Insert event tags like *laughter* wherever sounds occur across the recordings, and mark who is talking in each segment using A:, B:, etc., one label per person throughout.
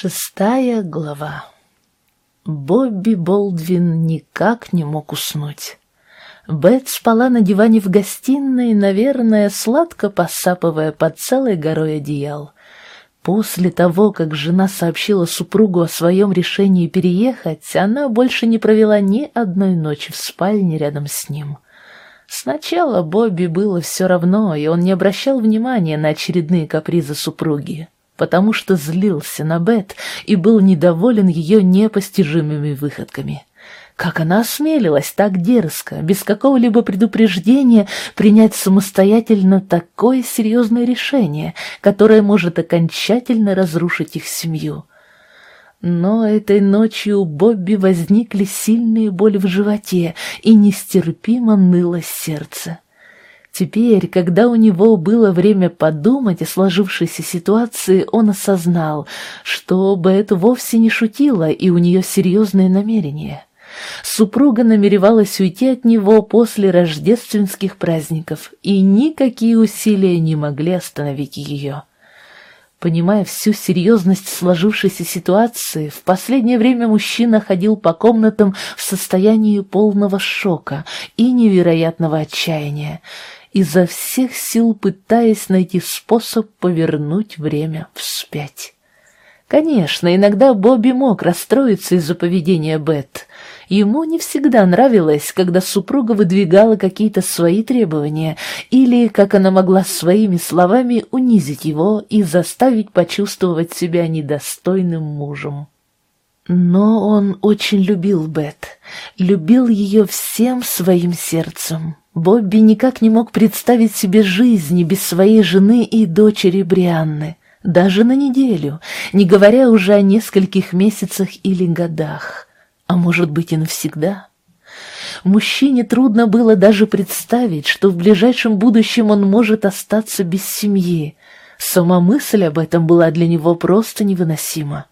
A: Шестая глава. Бобби Болдвин никак не мог уснуть. Бет спала на диване в гостиной, наверное, сладко посапывая под целой горой одеял. После того, как жена сообщила супругу о своем решении переехать, она больше не провела ни одной ночи в спальне рядом с ним. Сначала Бобби было все равно, и он не обращал внимания на очередные капризы супруги потому что злился на Бет и был недоволен ее непостижимыми выходками. Как она осмелилась так дерзко, без какого-либо предупреждения, принять самостоятельно такое серьезное решение, которое может окончательно разрушить их семью. Но этой ночью у Бобби возникли сильные боли в животе и нестерпимо ныло сердце. Теперь, когда у него было время подумать о сложившейся ситуации, он осознал, что Бет вовсе не шутила, и у нее серьезные намерения. Супруга намеревалась уйти от него после рождественских праздников, и никакие усилия не могли остановить ее. Понимая всю серьезность сложившейся ситуации, в последнее время мужчина ходил по комнатам в состоянии полного шока и невероятного отчаяния, изо всех сил пытаясь найти способ повернуть время вспять. Конечно, иногда Бобби мог расстроиться из-за поведения Бет. Ему не всегда нравилось, когда супруга выдвигала какие-то свои требования, или как она могла своими словами унизить его и заставить почувствовать себя недостойным мужем. Но он очень любил Бет, любил ее всем своим сердцем. Бобби никак не мог представить себе жизни без своей жены и дочери Брианны, даже на неделю, не говоря уже о нескольких месяцах или годах, а может быть и навсегда. Мужчине трудно было даже представить, что в ближайшем будущем он может остаться без семьи. Сама мысль об этом была для него просто невыносима.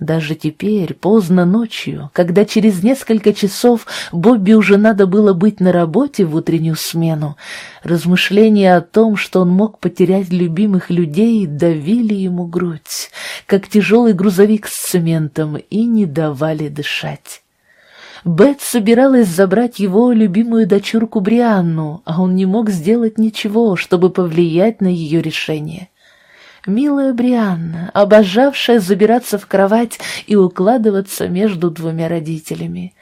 A: Даже теперь, поздно ночью, когда через несколько часов Бобби уже надо было быть на работе в утреннюю смену, размышления о том, что он мог потерять любимых людей, давили ему грудь, как тяжелый грузовик с цементом, и не давали дышать. Бет собиралась забрать его любимую дочурку Брианну, а он не мог сделать ничего, чтобы повлиять на ее решение. Милая Брианна, обожавшая забираться в кровать и укладываться между двумя родителями.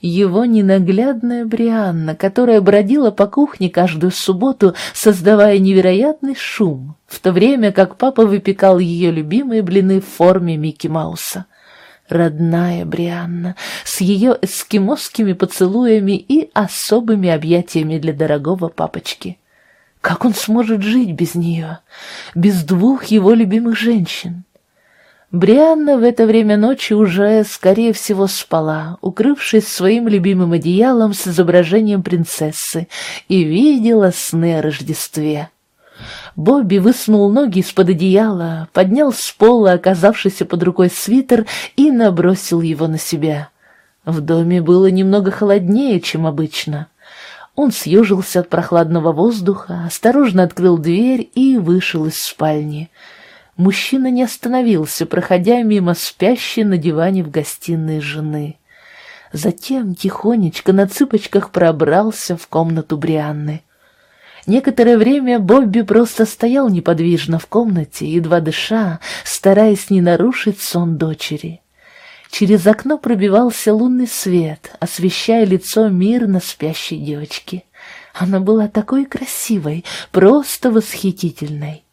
A: Его ненаглядная Брианна, которая бродила по кухне каждую субботу, создавая невероятный шум, в то время как папа выпекал ее любимые блины в форме Микки Мауса. Родная Брианна, с ее эскимосскими поцелуями и особыми объятиями для дорогого папочки. Как он сможет жить без нее, без двух его любимых женщин? Брианна в это время ночи уже, скорее всего, спала, укрывшись своим любимым одеялом с изображением принцессы, и видела сны о Рождестве. Бобби высунул ноги из-под одеяла, поднял с пола оказавшийся под рукой свитер и набросил его на себя. В доме было немного холоднее, чем обычно. Он съежился от прохладного воздуха, осторожно открыл дверь и вышел из спальни. Мужчина не остановился, проходя мимо спящей на диване в гостиной жены. Затем тихонечко на цыпочках пробрался в комнату Брианны. Некоторое время Бобби просто стоял неподвижно в комнате, едва дыша, стараясь не нарушить сон дочери. Через окно пробивался лунный свет, освещая лицо мирно спящей девочки. Она была такой красивой, просто восхитительной.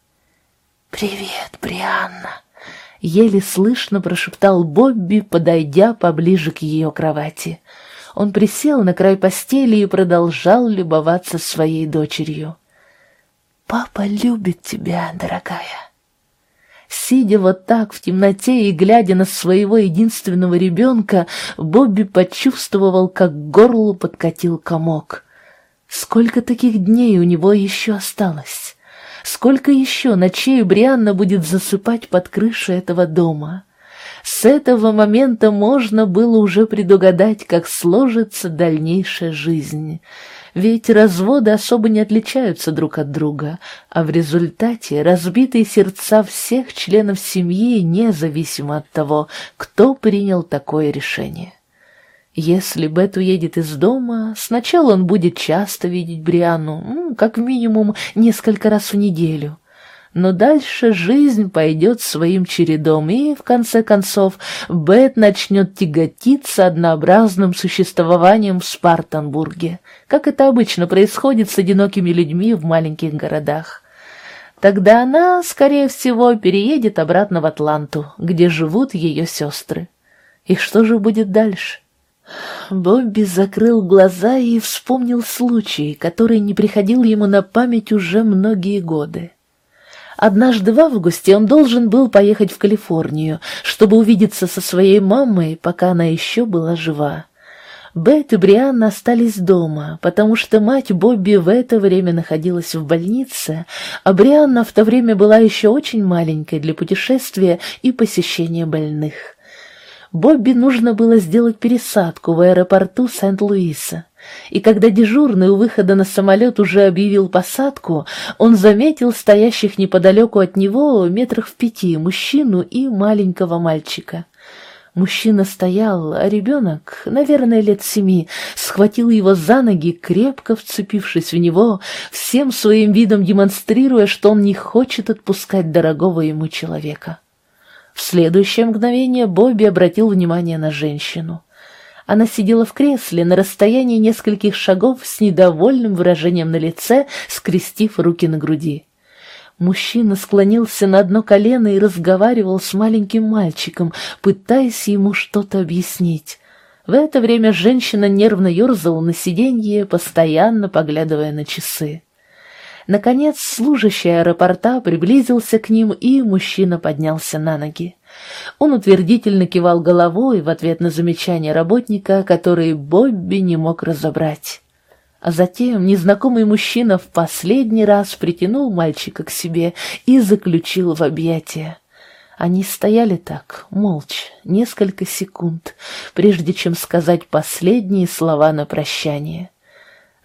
A: «Привет, Брианна!» — еле слышно прошептал Бобби, подойдя поближе к ее кровати. Он присел на край постели и продолжал любоваться своей дочерью. «Папа любит тебя, дорогая!» Сидя вот так в темноте и глядя на своего единственного ребенка, Бобби почувствовал, как к горлу подкатил комок. Сколько таких дней у него еще осталось? Сколько еще ночей Брианна будет засыпать под крышей этого дома? С этого момента можно было уже предугадать, как сложится дальнейшая жизнь. Ведь разводы особо не отличаются друг от друга, а в результате разбитые сердца всех членов семьи независимо от того, кто принял такое решение. Если Бет уедет из дома, сначала он будет часто видеть Бриану, как минимум несколько раз в неделю. Но дальше жизнь пойдет своим чередом, и, в конце концов, Бет начнет тяготиться однообразным существованием в Спартанбурге, как это обычно происходит с одинокими людьми в маленьких городах. Тогда она, скорее всего, переедет обратно в Атланту, где живут ее сестры. И что же будет дальше? Бобби закрыл глаза и вспомнил случай, который не приходил ему на память уже многие годы. Однажды в августе он должен был поехать в Калифорнию, чтобы увидеться со своей мамой, пока она еще была жива. Бет и Брианна остались дома, потому что мать Бобби в это время находилась в больнице, а Брианна в то время была еще очень маленькой для путешествия и посещения больных. Бобби нужно было сделать пересадку в аэропорту Сент-Луиса. И когда дежурный у выхода на самолет уже объявил посадку, он заметил стоящих неподалеку от него метрах в пяти мужчину и маленького мальчика. Мужчина стоял, а ребенок, наверное, лет семи, схватил его за ноги, крепко вцепившись в него, всем своим видом демонстрируя, что он не хочет отпускать дорогого ему человека. В следующее мгновение Бобби обратил внимание на женщину. Она сидела в кресле на расстоянии нескольких шагов с недовольным выражением на лице, скрестив руки на груди. Мужчина склонился на одно колено и разговаривал с маленьким мальчиком, пытаясь ему что-то объяснить. В это время женщина нервно ерзала на сиденье, постоянно поглядывая на часы. Наконец служащий аэропорта приблизился к ним, и мужчина поднялся на ноги. Он утвердительно кивал головой в ответ на замечание работника, которые Бобби не мог разобрать. А затем незнакомый мужчина в последний раз притянул мальчика к себе и заключил в объятия. Они стояли так, молча, несколько секунд, прежде чем сказать последние слова на прощание.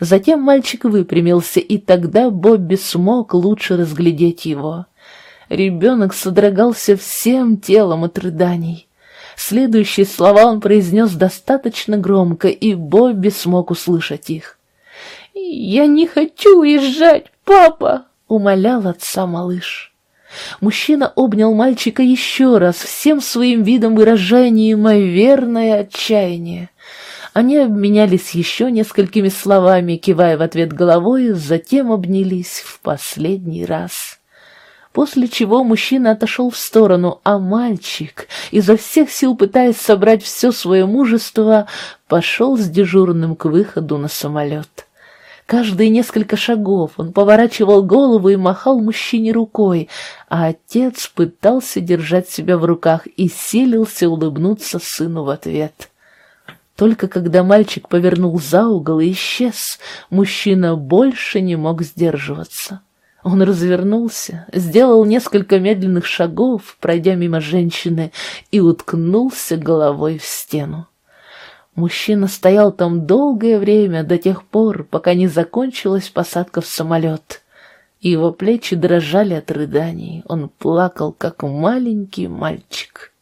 A: Затем мальчик выпрямился, и тогда Бобби смог лучше разглядеть его. Ребенок содрогался всем телом от рыданий. Следующие слова он произнес достаточно громко, и Бобби смог услышать их. «Я не хочу уезжать, папа!» — умолял отца малыш. Мужчина обнял мальчика еще раз, всем своим видом выражая неимоверное отчаяние. Они обменялись еще несколькими словами, кивая в ответ головой, затем обнялись в последний раз. После чего мужчина отошел в сторону, а мальчик, изо всех сил пытаясь собрать все свое мужество, пошел с дежурным к выходу на самолет. Каждые несколько шагов он поворачивал голову и махал мужчине рукой, а отец пытался держать себя в руках и силился улыбнуться сыну в ответ. Только когда мальчик повернул за угол и исчез, мужчина больше не мог сдерживаться. Он развернулся, сделал несколько медленных шагов, пройдя мимо женщины, и уткнулся головой в стену. Мужчина стоял там долгое время, до тех пор, пока не закончилась посадка в самолет. Его плечи дрожали от рыданий, он плакал, как маленький мальчик.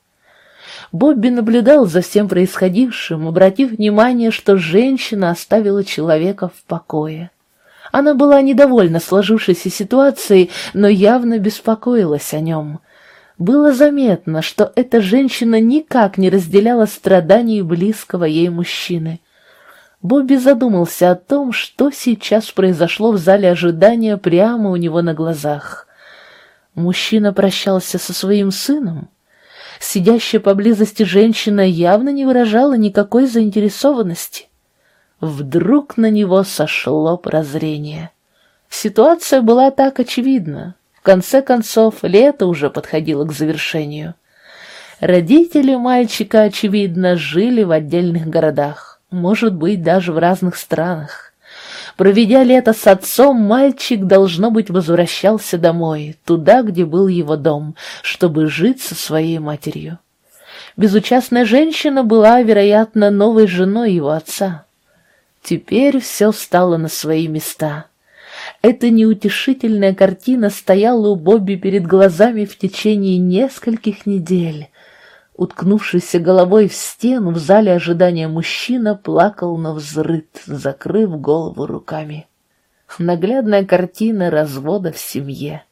A: Бобби наблюдал за всем происходившим, обратив внимание, что женщина оставила человека в покое. Она была недовольна сложившейся ситуацией, но явно беспокоилась о нем. Было заметно, что эта женщина никак не разделяла страданий близкого ей мужчины. Бобби задумался о том, что сейчас произошло в зале ожидания прямо у него на глазах. Мужчина прощался со своим сыном. Сидящая поблизости женщина явно не выражала никакой заинтересованности. Вдруг на него сошло прозрение. Ситуация была так очевидна. В конце концов, лето уже подходило к завершению. Родители мальчика, очевидно, жили в отдельных городах, может быть, даже в разных странах. Проведя лето с отцом, мальчик, должно быть, возвращался домой, туда, где был его дом, чтобы жить со своей матерью. Безучастная женщина была, вероятно, новой женой его отца. Теперь все стало на свои места. Эта неутешительная картина стояла у Бобби перед глазами в течение нескольких недель. Уткнувшийся головой в стену в зале ожидания мужчина плакал на взрыд, закрыв голову руками. Наглядная картина развода в семье.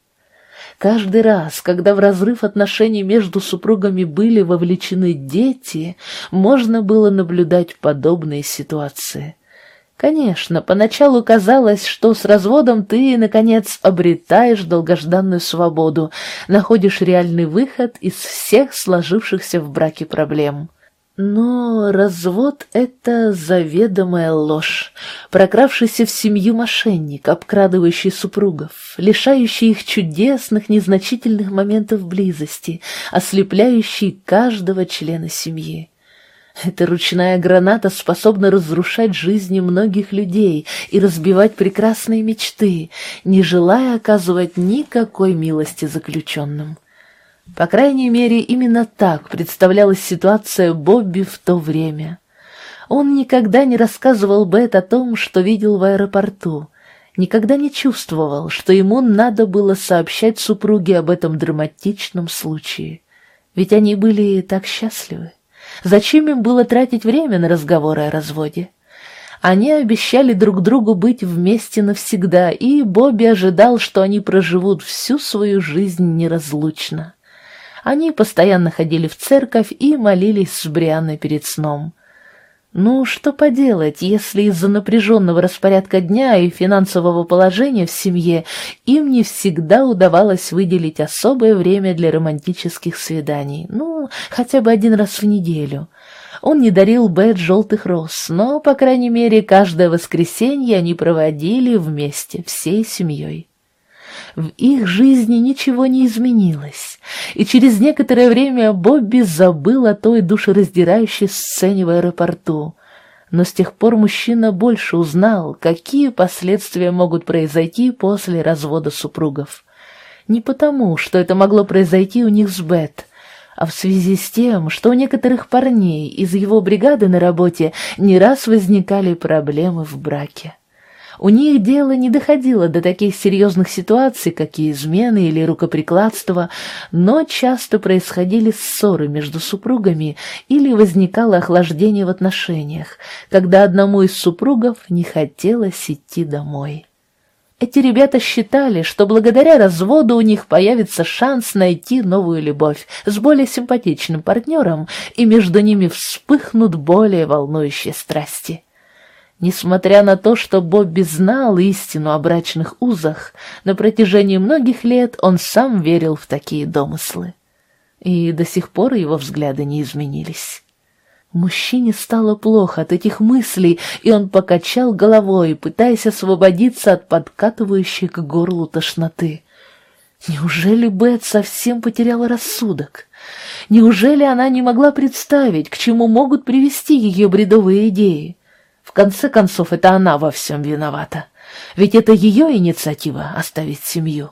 A: Каждый раз, когда в разрыв отношений между супругами были вовлечены дети, можно было наблюдать подобные ситуации. Конечно, поначалу казалось, что с разводом ты, наконец, обретаешь долгожданную свободу, находишь реальный выход из всех сложившихся в браке проблем. Но развод — это заведомая ложь, прокравшийся в семью мошенник, обкрадывающий супругов, лишающий их чудесных, незначительных моментов близости, ослепляющий каждого члена семьи. Эта ручная граната способна разрушать жизни многих людей и разбивать прекрасные мечты, не желая оказывать никакой милости заключенным. По крайней мере, именно так представлялась ситуация Бобби в то время. Он никогда не рассказывал Бет о том, что видел в аэропорту, никогда не чувствовал, что ему надо было сообщать супруге об этом драматичном случае. Ведь они были так счастливы. Зачем им было тратить время на разговоры о разводе? Они обещали друг другу быть вместе навсегда, и Бобби ожидал, что они проживут всю свою жизнь неразлучно. Они постоянно ходили в церковь и молились с Брианной перед сном. Ну, что поделать, если из-за напряженного распорядка дня и финансового положения в семье им не всегда удавалось выделить особое время для романтических свиданий, ну, хотя бы один раз в неделю. Он не дарил Бет желтых роз, но, по крайней мере, каждое воскресенье они проводили вместе, всей семьей. В их жизни ничего не изменилось, и через некоторое время Бобби забыл о той душераздирающей сцене в аэропорту. Но с тех пор мужчина больше узнал, какие последствия могут произойти после развода супругов. Не потому, что это могло произойти у них с Бет, а в связи с тем, что у некоторых парней из его бригады на работе не раз возникали проблемы в браке. У них дело не доходило до таких серьезных ситуаций, как и измены или рукоприкладство, но часто происходили ссоры между супругами или возникало охлаждение в отношениях, когда одному из супругов не хотелось идти домой. Эти ребята считали, что благодаря разводу у них появится шанс найти новую любовь с более симпатичным партнером, и между ними вспыхнут более волнующие страсти. Несмотря на то, что Бобби знал истину о брачных узах, на протяжении многих лет он сам верил в такие домыслы. И до сих пор его взгляды не изменились. Мужчине стало плохо от этих мыслей, и он покачал головой, пытаясь освободиться от подкатывающей к горлу тошноты. Неужели Бет совсем потеряла рассудок? Неужели она не могла представить, к чему могут привести ее бредовые идеи? В конце концов, это она во всем виновата. Ведь это ее инициатива оставить семью.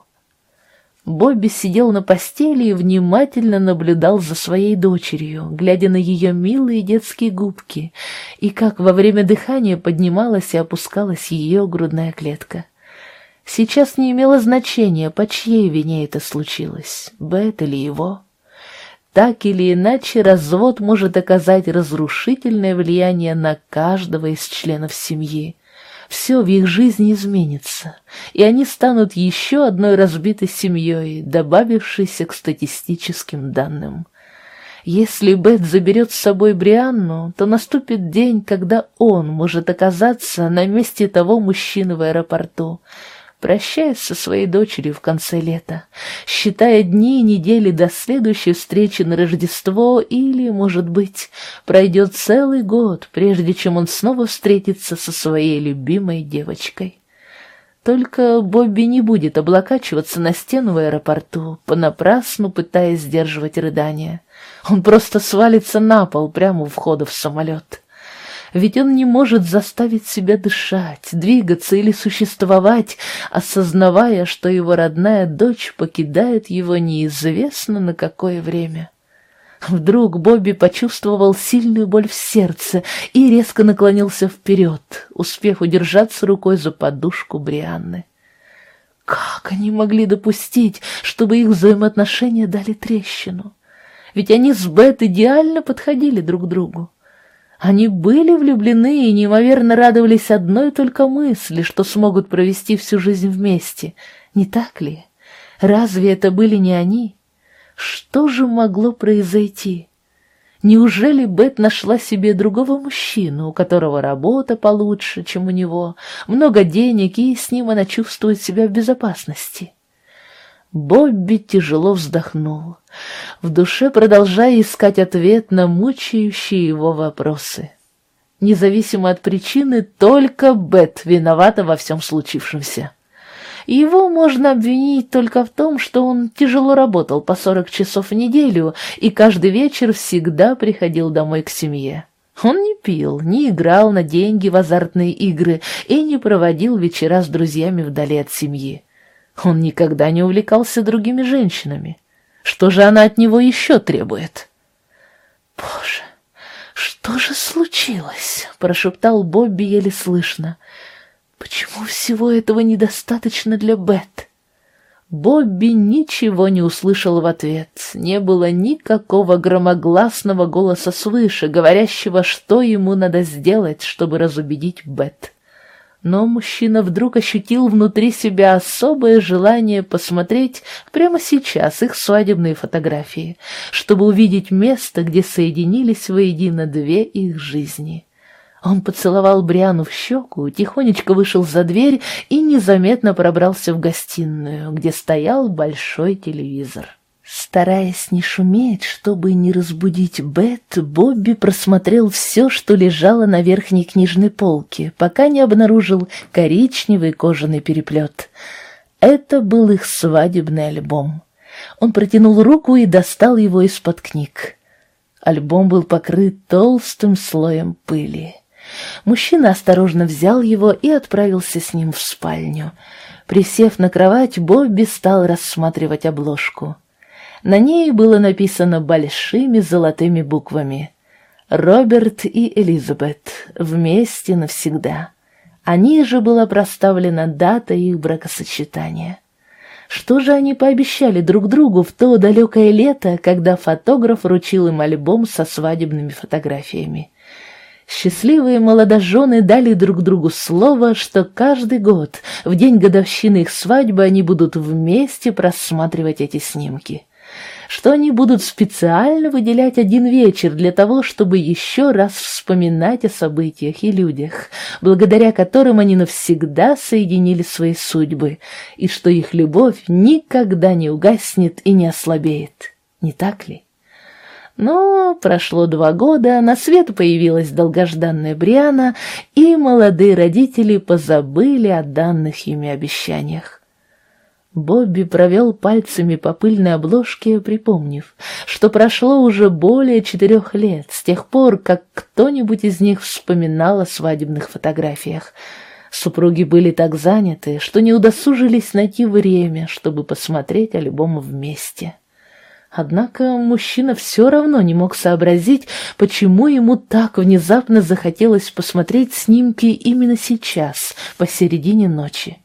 A: Бобби сидел на постели и внимательно наблюдал за своей дочерью, глядя на ее милые детские губки, и как во время дыхания поднималась и опускалась ее грудная клетка. Сейчас не имело значения, по чьей вине это случилось, Бет или его. Так или иначе, развод может оказать разрушительное влияние на каждого из членов семьи. Все в их жизни изменится, и они станут еще одной разбитой семьей, добавившейся к статистическим данным. Если Бет заберет с собой Брианну, то наступит день, когда он может оказаться на месте того мужчины в аэропорту, прощаясь со своей дочерью в конце лета, считая дни и недели до следующей встречи на Рождество или, может быть, пройдет целый год, прежде чем он снова встретится со своей любимой девочкой. Только Бобби не будет облокачиваться на стену в аэропорту, понапрасну пытаясь сдерживать рыдания. Он просто свалится на пол прямо у входа в самолет ведь он не может заставить себя дышать, двигаться или существовать, осознавая, что его родная дочь покидает его неизвестно на какое время. Вдруг Бобби почувствовал сильную боль в сердце и резко наклонился вперед, успев удержаться рукой за подушку Брианны. Как они могли допустить, чтобы их взаимоотношения дали трещину? Ведь они с Бет идеально подходили друг другу. Они были влюблены и неимоверно радовались одной только мысли, что смогут провести всю жизнь вместе. Не так ли? Разве это были не они? Что же могло произойти? Неужели Бет нашла себе другого мужчину, у которого работа получше, чем у него, много денег, и с ним она чувствует себя в безопасности? Бобби тяжело вздохнул, в душе продолжая искать ответ на мучающие его вопросы. Независимо от причины, только Бет виновата во всем случившемся. Его можно обвинить только в том, что он тяжело работал по сорок часов в неделю и каждый вечер всегда приходил домой к семье. Он не пил, не играл на деньги в азартные игры и не проводил вечера с друзьями вдали от семьи. Он никогда не увлекался другими женщинами. Что же она от него еще требует? «Боже, что же случилось?» — прошептал Бобби еле слышно. Почему всего этого недостаточно для Бет? Бобби ничего не услышал в ответ. Не было никакого громогласного голоса свыше, говорящего, что ему надо сделать, чтобы разубедить Бет. Но мужчина вдруг ощутил внутри себя особое желание посмотреть прямо сейчас их свадебные фотографии, чтобы увидеть место, где соединились воедино две их жизни. Он поцеловал Бриану в щеку, тихонечко вышел за дверь и незаметно пробрался в гостиную, где стоял большой телевизор. Стараясь не шуметь, чтобы не разбудить Бет, Бобби просмотрел все, что лежало на верхней книжной полке, пока не обнаружил коричневый кожаный переплет. Это был их свадебный альбом. Он протянул руку и достал его из-под книг. Альбом был покрыт толстым слоем пыли. Мужчина осторожно взял его и отправился с ним в спальню. Присев на кровать, Бобби стал рассматривать обложку. На ней было написано большими золотыми буквами «Роберт и Элизабет. Вместе навсегда». А ниже была проставлена дата их бракосочетания. Что же они пообещали друг другу в то далекое лето, когда фотограф вручил им альбом со свадебными фотографиями? Счастливые молодожены дали друг другу слово, что каждый год, в день годовщины их свадьбы, они будут вместе просматривать эти снимки. Что они будут специально выделять один вечер для того, чтобы еще раз вспоминать о событиях и людях, благодаря которым они навсегда соединили свои судьбы, и что их любовь никогда не угаснет и не ослабеет. Не так ли? Но прошло два года, на свет появилась долгожданная Бриана, и молодые родители позабыли о данных ими обещаниях. Бобби провел пальцами по пыльной обложке, припомнив, что прошло уже более четырех лет с тех пор, как кто-нибудь из них вспоминал о свадебных фотографиях. Супруги были так заняты, что не удосужились найти время, чтобы посмотреть альбом вместе. Однако мужчина все равно не мог сообразить, почему ему так внезапно захотелось посмотреть снимки именно сейчас, посередине ночи.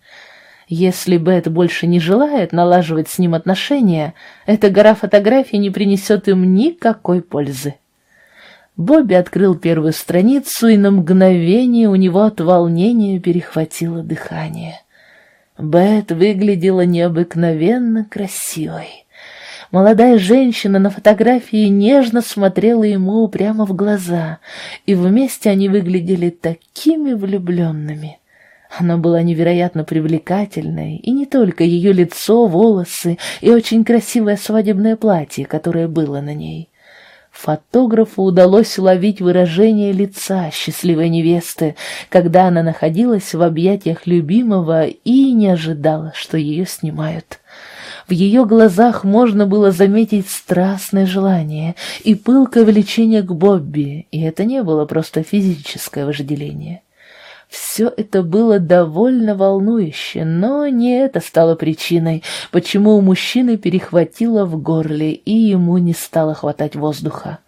A: Если Бет больше не желает налаживать с ним отношения, эта гора фотографий не принесет им никакой пользы. Бобби открыл первую страницу, и на мгновение у него от волнения перехватило дыхание. Бет выглядела необыкновенно красивой. Молодая женщина на фотографии нежно смотрела ему прямо в глаза, и вместе они выглядели такими влюбленными. Она была невероятно привлекательной, и не только ее лицо, волосы и очень красивое свадебное платье, которое было на ней. Фотографу удалось уловить выражение лица счастливой невесты, когда она находилась в объятиях любимого и не ожидала, что ее снимают. В ее глазах можно было заметить страстное желание и пылкое влечение к Бобби, и это не было просто физическое вожделение. Все это было довольно волнующе, но не это стало причиной, почему у мужчины перехватило в горле и ему не стало хватать воздуха.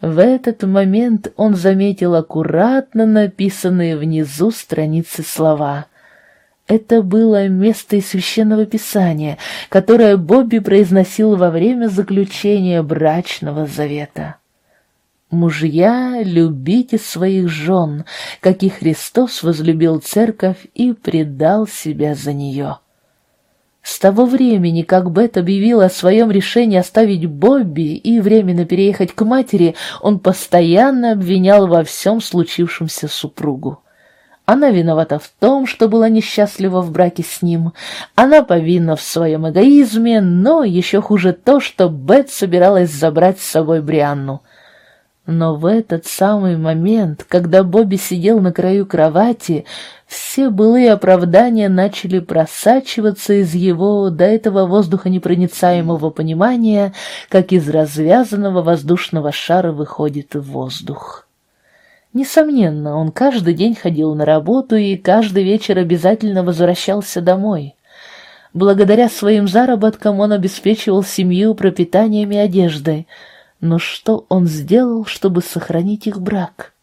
A: В этот момент он заметил аккуратно написанные внизу страницы слова. Это было место из священного писания, которое Бобби произносил во время заключения брачного завета. Мужья, любите своих жен, как и Христос возлюбил церковь и предал себя за нее. С того времени, как Бет объявил о своем решении оставить Бобби и временно переехать к матери, он постоянно обвинял во всем случившемся супругу. Она виновата в том, что была несчастлива в браке с ним. Она повинна в своем эгоизме, но еще хуже то, что Бет собиралась забрать с собой Брианну. Но в этот самый момент, когда Бобби сидел на краю кровати, все былые оправдания начали просачиваться из его до этого воздухонепроницаемого понимания, как из развязанного воздушного шара выходит воздух. Несомненно, он каждый день ходил на работу и каждый вечер обязательно возвращался домой. Благодаря своим заработкам он обеспечивал семью пропитанием и одеждой — но что он сделал, чтобы сохранить их брак?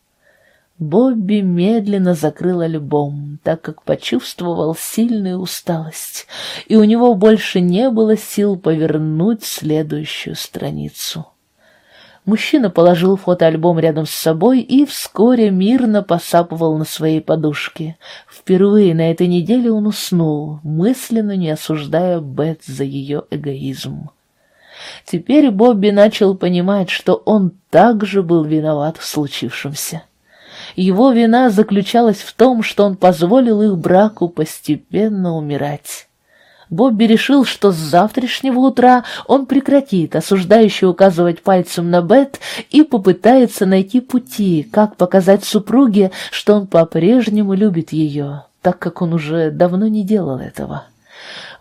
A: Бобби медленно закрыл альбом, так как почувствовал сильную усталость, и у него больше не было сил повернуть следующую страницу. Мужчина положил фотоальбом рядом с собой и вскоре мирно посапывал на своей подушке. Впервые на этой неделе он уснул, мысленно не осуждая Бет за ее эгоизм. Теперь Бобби начал понимать, что он также был виноват в случившемся. Его вина заключалась в том, что он позволил их браку постепенно умирать. Бобби решил, что с завтрашнего утра он прекратит осуждающе указывать пальцем на Бет и попытается найти пути, как показать супруге, что он по-прежнему любит ее, так как он уже давно не делал этого.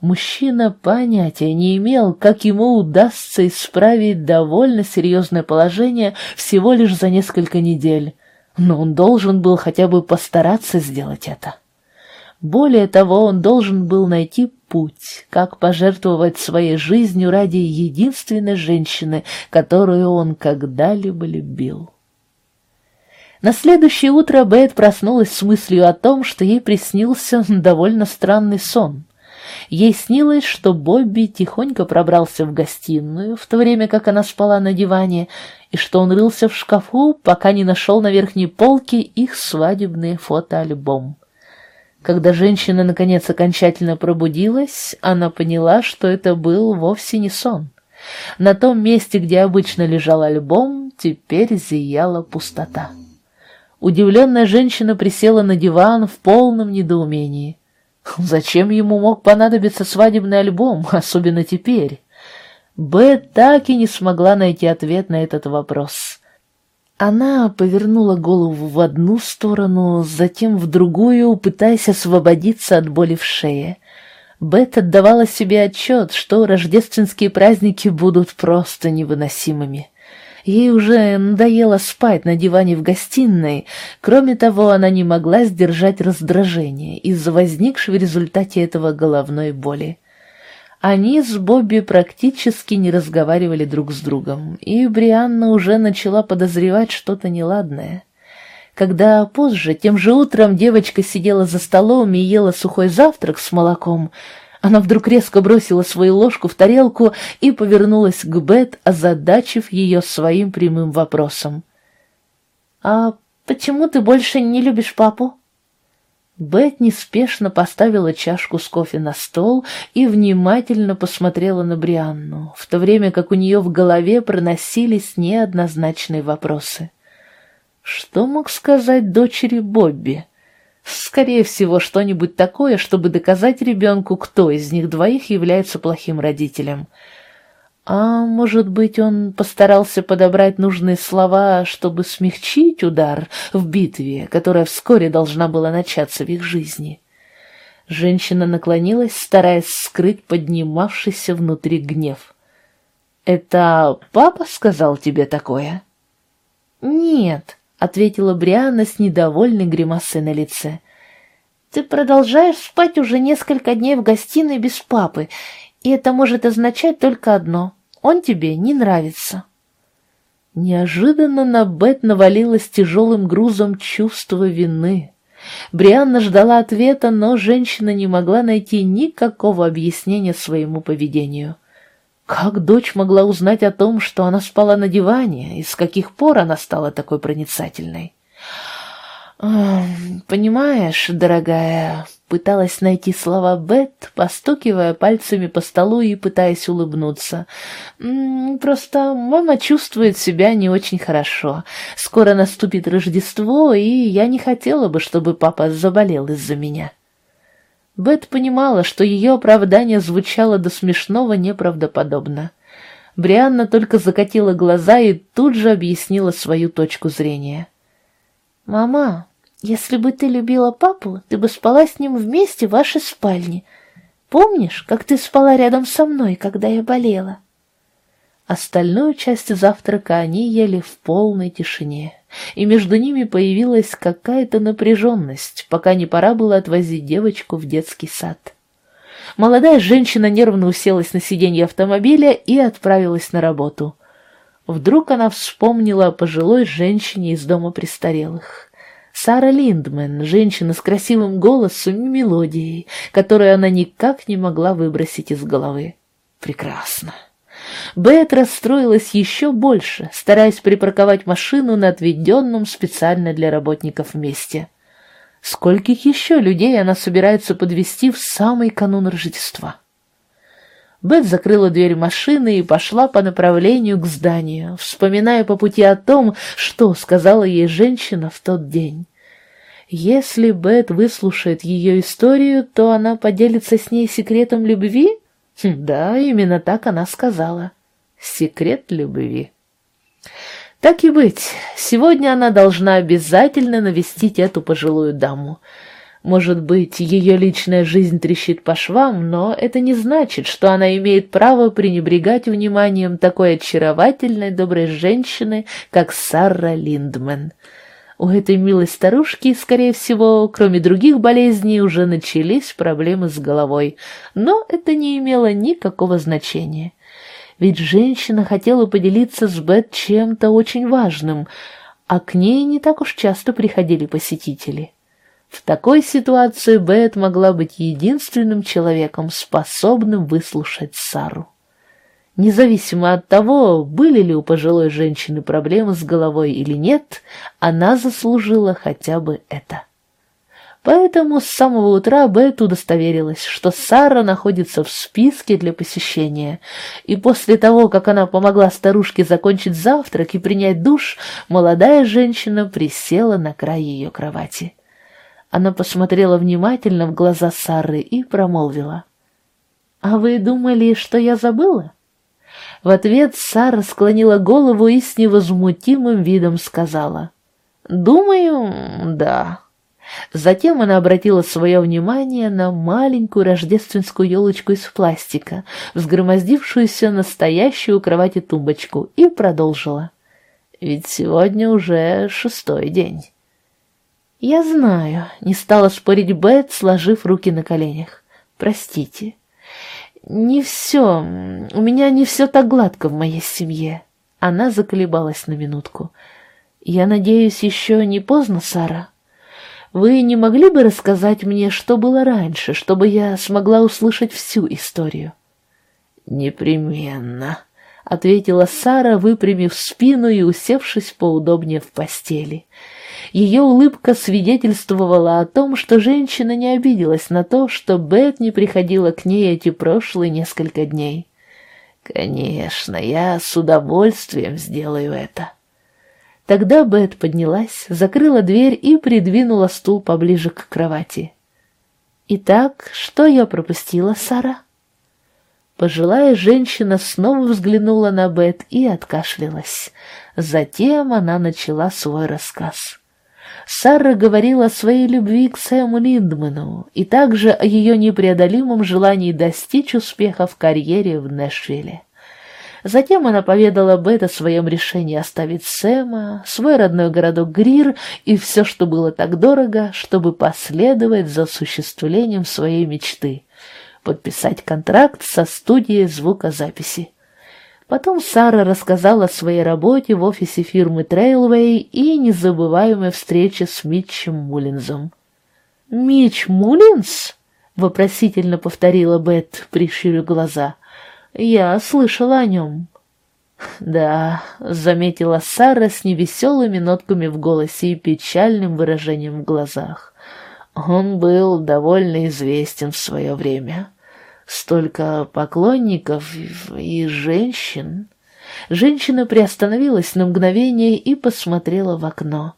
A: Мужчина понятия не имел, как ему удастся исправить довольно серьезное положение всего лишь за несколько недель, но он должен был хотя бы постараться сделать это. Более того, он должен был найти путь, как пожертвовать своей жизнью ради единственной женщины, которую он когда-либо любил. На следующее утро Бет проснулась с мыслью о том, что ей приснился довольно странный сон. Ей снилось, что Бобби тихонько пробрался в гостиную, в то время как она спала на диване, и что он рылся в шкафу, пока не нашел на верхней полке их свадебный фотоальбом. Когда женщина наконец окончательно пробудилась, она поняла, что это был вовсе не сон. На том месте, где обычно лежал альбом, теперь зияла пустота. Удивленная женщина присела на диван в полном недоумении. *laughs* Зачем ему мог понадобиться свадебный альбом, *laughs* особенно теперь? Бет так и не смогла найти ответ на этот вопрос. Она повернула голову в одну сторону, затем в другую, пытаясь освободиться от боли в шее. Бет отдавала себе отчет, что рождественские праздники будут просто невыносимыми. Ей уже надоело спать на диване в гостиной. Кроме того, она не могла сдержать раздражение из-за возникшей в результате этого головной боли. Они с Бобби практически не разговаривали друг с другом, и Брианна уже начала подозревать что-то неладное. Когда позже, тем же утром, девочка сидела за столом и ела сухой завтрак с молоком, она вдруг резко бросила свою ложку в тарелку и повернулась к Бет, озадачив ее своим прямым вопросом. «А почему ты больше не любишь папу?» Бет неспешно поставила чашку с кофе на стол и внимательно посмотрела на Брианну, в то время как у нее в голове проносились неоднозначные вопросы. Что мог сказать дочери Бобби? Скорее всего, что-нибудь такое, чтобы доказать ребенку, кто из них двоих является плохим родителем. А может быть, он постарался подобрать нужные слова, чтобы смягчить удар в битве, которая вскоре должна была начаться в их жизни. Женщина наклонилась, стараясь скрыть поднимавшийся внутри гнев. «Это папа сказал тебе такое?» «Нет», ответила Брианна с недовольной гримасой на лице. «Ты продолжаешь спать уже несколько дней в гостиной без папы, и это может означать только одно — он тебе не нравится». Неожиданно на Бет навалилось тяжелым грузом чувство вины. Брианна ждала ответа, но женщина не могла найти никакого объяснения своему поведению. Как дочь могла узнать о том, что она спала на диване, и с каких пор она стала такой проницательной? «Понимаешь, дорогая, пыталась найти слова Бет, постукивая пальцами по столу и пытаясь улыбнуться. «Просто мама чувствует себя не очень хорошо. Скоро наступит Рождество, и я не хотела бы, чтобы папа заболел из-за меня». Бет понимала, что ее оправдание звучало до смешного неправдоподобно. Брианна только закатила глаза и тут же объяснила свою точку зрения. «Мама, если бы ты любила папу, ты бы спала с ним вместе в вашей спальне. Помнишь, как ты спала рядом со мной, когда я болела?» Остальную часть завтрака они ели в полной тишине, и между ними появилась какая-то напряженность, пока не пора было отвозить девочку в детский сад. Молодая женщина нервно уселась на сиденье автомобиля и отправилась на работу. Вдруг она вспомнила о пожилой женщине из дома престарелых. Сара Линдмен, женщина с красивым голосом и мелодией, которую она никак не могла выбросить из головы. Прекрасно. Бет расстроилась еще больше, стараясь припарковать машину на отведенном специально для работников месте. Скольких еще людей она собирается подвести в самый канун Рождества? Бет закрыла дверь машины и пошла по направлению к зданию, вспоминая по пути о том, что сказала ей женщина в тот день. Если Бет выслушает ее историю, то она поделится с ней секретом любви? Хм, да, именно так она сказала. Секрет любви. Так и быть, сегодня она должна обязательно навестить эту пожилую даму. Может быть, ее личная жизнь трещит по швам, но это не значит, что она имеет право пренебрегать вниманием такой очаровательной доброй женщины, как Сара Линдман. У этой милой старушки, скорее всего, кроме других болезней, уже начались проблемы с головой, но это не имело никакого значения. Ведь женщина хотела поделиться с Бет чем-то очень важным, а к ней не так уж часто приходили посетители. В такой ситуации Бет могла быть единственным человеком, способным выслушать Сару. Независимо от того, были ли у пожилой женщины проблемы с головой или нет, она заслужила хотя бы это. Поэтому с самого утра Бет удостоверилась, что Сара находится в списке для посещения, и после того, как она помогла старушке закончить завтрак и принять душ, молодая женщина присела на край ее кровати. Она посмотрела внимательно в глаза Сары и промолвила. «А вы думали, что я забыла?» В ответ Сара склонила голову и с невозмутимым видом сказала. «Думаю, да». Затем она обратила свое внимание на маленькую рождественскую елочку из пластика, взгромоздившуюся на стоящую у кровати тумбочку, и продолжила. «Ведь сегодня уже шестой день». «Я знаю», — не стала спорить Бет, сложив руки на коленях. «Простите. Не все. У меня не все так гладко в моей семье». Она заколебалась на минутку. «Я надеюсь, еще не поздно, Сара? Вы не могли бы рассказать мне, что было раньше, чтобы я смогла услышать всю историю?» «Непременно», — ответила Сара, выпрямив спину и усевшись поудобнее в постели. Ее улыбка свидетельствовала о том, что женщина не обиделась на то, что Бет не приходила к ней эти прошлые несколько дней. «Конечно, я с удовольствием сделаю это». Тогда Бет поднялась, закрыла дверь и придвинула стул поближе к кровати. «Итак, что я пропустила, Сара?» Пожилая женщина снова взглянула на Бет и откашлялась. Затем она начала свой рассказ. Сара говорила о своей любви к Сэму Линдману и также о ее непреодолимом желании достичь успеха в карьере в Нэшвилле. Затем она поведала Бет о своем решении оставить Сэма, свой родной городок Грир и все, что было так дорого, чтобы последовать за осуществлением своей мечты — подписать контракт со студией звукозаписи. Потом Сара рассказала о своей работе в офисе фирмы Трейлвей и незабываемой встрече с Митчем Муллинзом. «Митч Муллинз?» — вопросительно повторила Бет, прищурив глаза. «Я слышала о нем». «Да», — заметила Сара с невеселыми нотками в голосе и печальным выражением в глазах. «Он был довольно известен в свое время. Столько поклонников и женщин». Женщина приостановилась на мгновение и посмотрела в окно.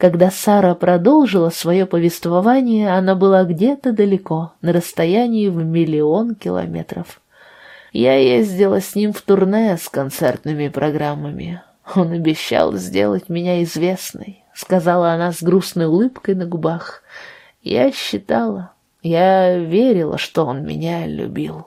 A: Когда Сара продолжила свое повествование, она была где-то далеко, на расстоянии в миллион километров. Я ездила с ним в турне с концертными программами. Он обещал сделать меня известной, сказала она с грустной улыбкой на губах. Я считала, я верила, что он меня любил.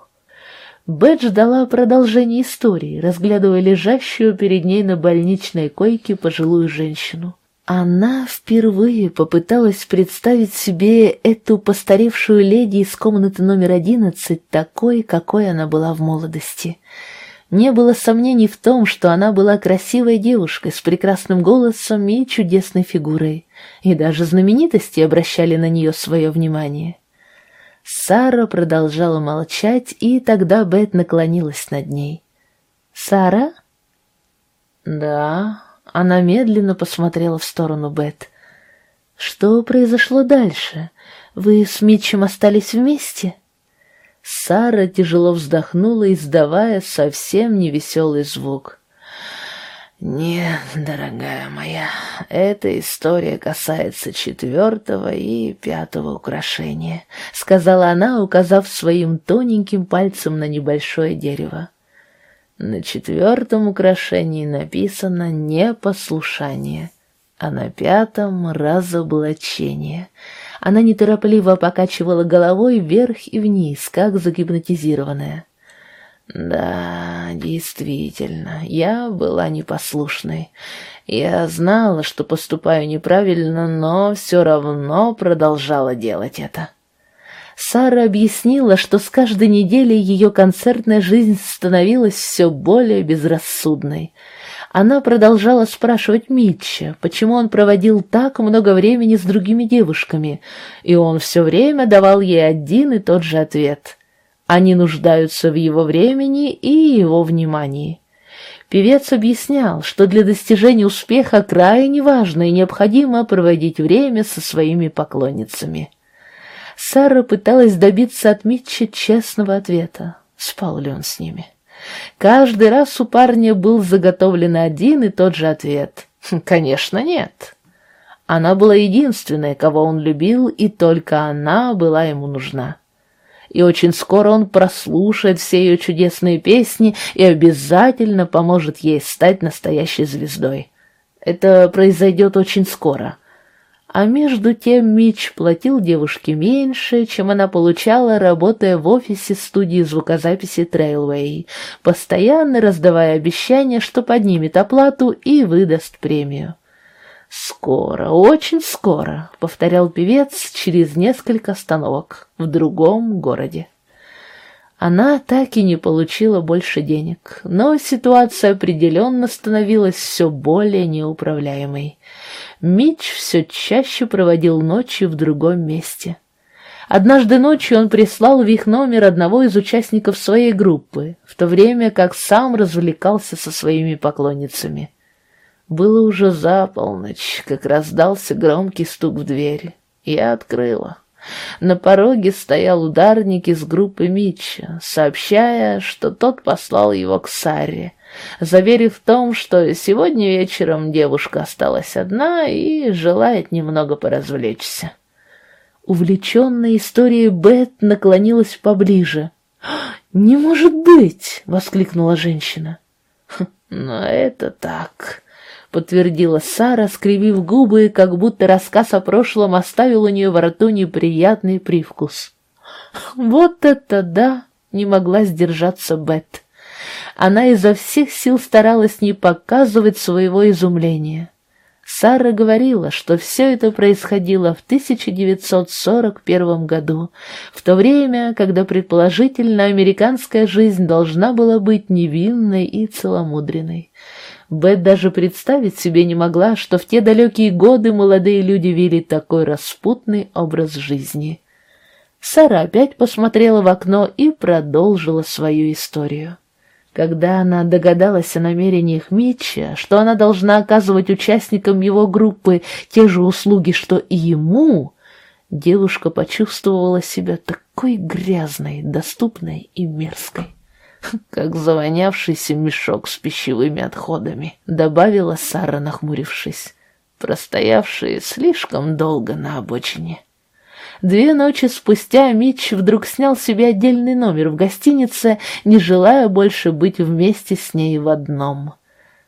A: Бет ждала продолжения истории, разглядывая лежащую перед ней на больничной койке пожилую женщину. Она впервые попыталась представить себе эту постаревшую леди из комнаты номер одиннадцать такой, какой она была в молодости. Не было сомнений в том, что она была красивой девушкой с прекрасным голосом и чудесной фигурой, и даже знаменитости обращали на нее свое внимание. Сара продолжала молчать, и тогда Бет наклонилась над ней. «Сара?» «Да», она медленно посмотрела в сторону Бет. «Что произошло дальше? Вы с Митчем остались вместе?» Сара тяжело вздохнула, издавая совсем невеселый звук. «Нет, дорогая моя, эта история касается четвертого и пятого украшения», — сказала она, указав своим тоненьким пальцем на небольшое дерево. На четвертом украшении написано «непослушание», а на пятом — «разоблачение». Она неторопливо покачивала головой вверх и вниз, как загипнотизированная. «Да, действительно, я была непослушной. Я знала, что поступаю неправильно, но все равно продолжала делать это». Сара объяснила, что с каждой неделей ее концертная жизнь становилась все более безрассудной. Она продолжала спрашивать Митча, почему он проводил так много времени с другими девушками, и он все время давал ей один и тот же ответ. Они нуждаются в его времени и его внимании. Певец объяснял, что для достижения успеха крайне важно и необходимо проводить время со своими поклонницами. Сара пыталась добиться от Митча честного ответа, спал ли он с ними. Каждый раз у парня был заготовлен один и тот же ответ. Хм, конечно, нет. Она была единственной, кого он любил, и только она была ему нужна. И очень скоро он прослушает все ее чудесные песни и обязательно поможет ей стать настоящей звездой. Это произойдет очень скоро — а между тем Мич платил девушке меньше, чем она получала, работая в офисе студии звукозаписи Трейлвей, постоянно раздавая обещания, что поднимет оплату и выдаст премию. «Скоро, очень скоро», — повторял певец через несколько остановок в другом городе. Она так и не получила больше денег, но ситуация определенно становилась все более неуправляемой. Митч все чаще проводил ночи в другом месте. Однажды ночью он прислал в их номер одного из участников своей группы, в то время как сам развлекался со своими поклонницами. Было уже за полночь, как раздался громкий стук в дверь. Я открыла. На пороге стоял ударник из группы Митча, сообщая, что тот послал его к Саре, заверив в том, что сегодня вечером девушка осталась одна и желает немного поразвлечься. Увлеченная историей Бет наклонилась поближе. «Не может быть!» — воскликнула женщина. «Хм, «Но это так», — подтвердила Сара, скривив губы, как будто рассказ о прошлом оставил у нее во рту неприятный привкус. «Вот это да!» — не могла сдержаться Бет. она изо всех сил старалась не показывать своего изумления. Сара говорила, что все это происходило в 1941 году, в то время, когда предположительно американская жизнь должна была быть невинной и целомудренной. Бет даже представить себе не могла, что в те далекие годы молодые люди вели такой распутный образ жизни. Сара опять посмотрела в окно и продолжила свою историю. Когда она догадалась о намерениях Митча, что она должна оказывать участникам его группы те же услуги, что и ему, девушка почувствовала себя такой грязной, доступной и мерзкой. «Как завонявшийся мешок с пищевыми отходами», — добавила Сара, нахмурившись, простоявшие слишком долго на обочине. Две ночи спустя Митч вдруг снял себе отдельный номер в гостинице, не желая больше быть вместе с ней в одном.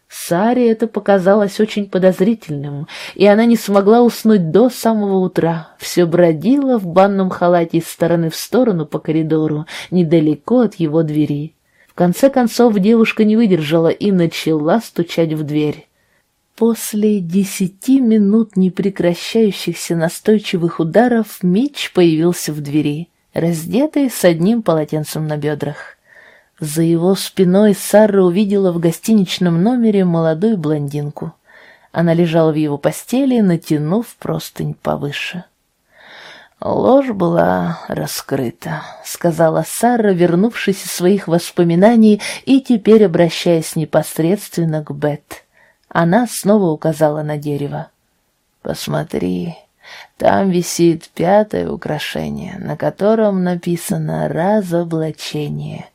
A: Саре это показалось очень подозрительным, и она не смогла уснуть до самого утра. Все бродила в банном халате из стороны в сторону по коридору, недалеко от его двери. В конце концов девушка не выдержала и начала стучать в дверь. После десяти минут непрекращающихся настойчивых ударов Мич появился в двери, раздетый с одним полотенцем на бедрах. За его спиной Сара увидела в гостиничном номере молодую блондинку. Она лежала в его постели, натянув простынь повыше. «Ложь была раскрыта», — сказала Сара, вернувшись из своих воспоминаний и теперь обращаясь непосредственно к Бет. Она снова указала на дерево. «Посмотри, там висит пятое украшение, на котором написано «разоблачение»,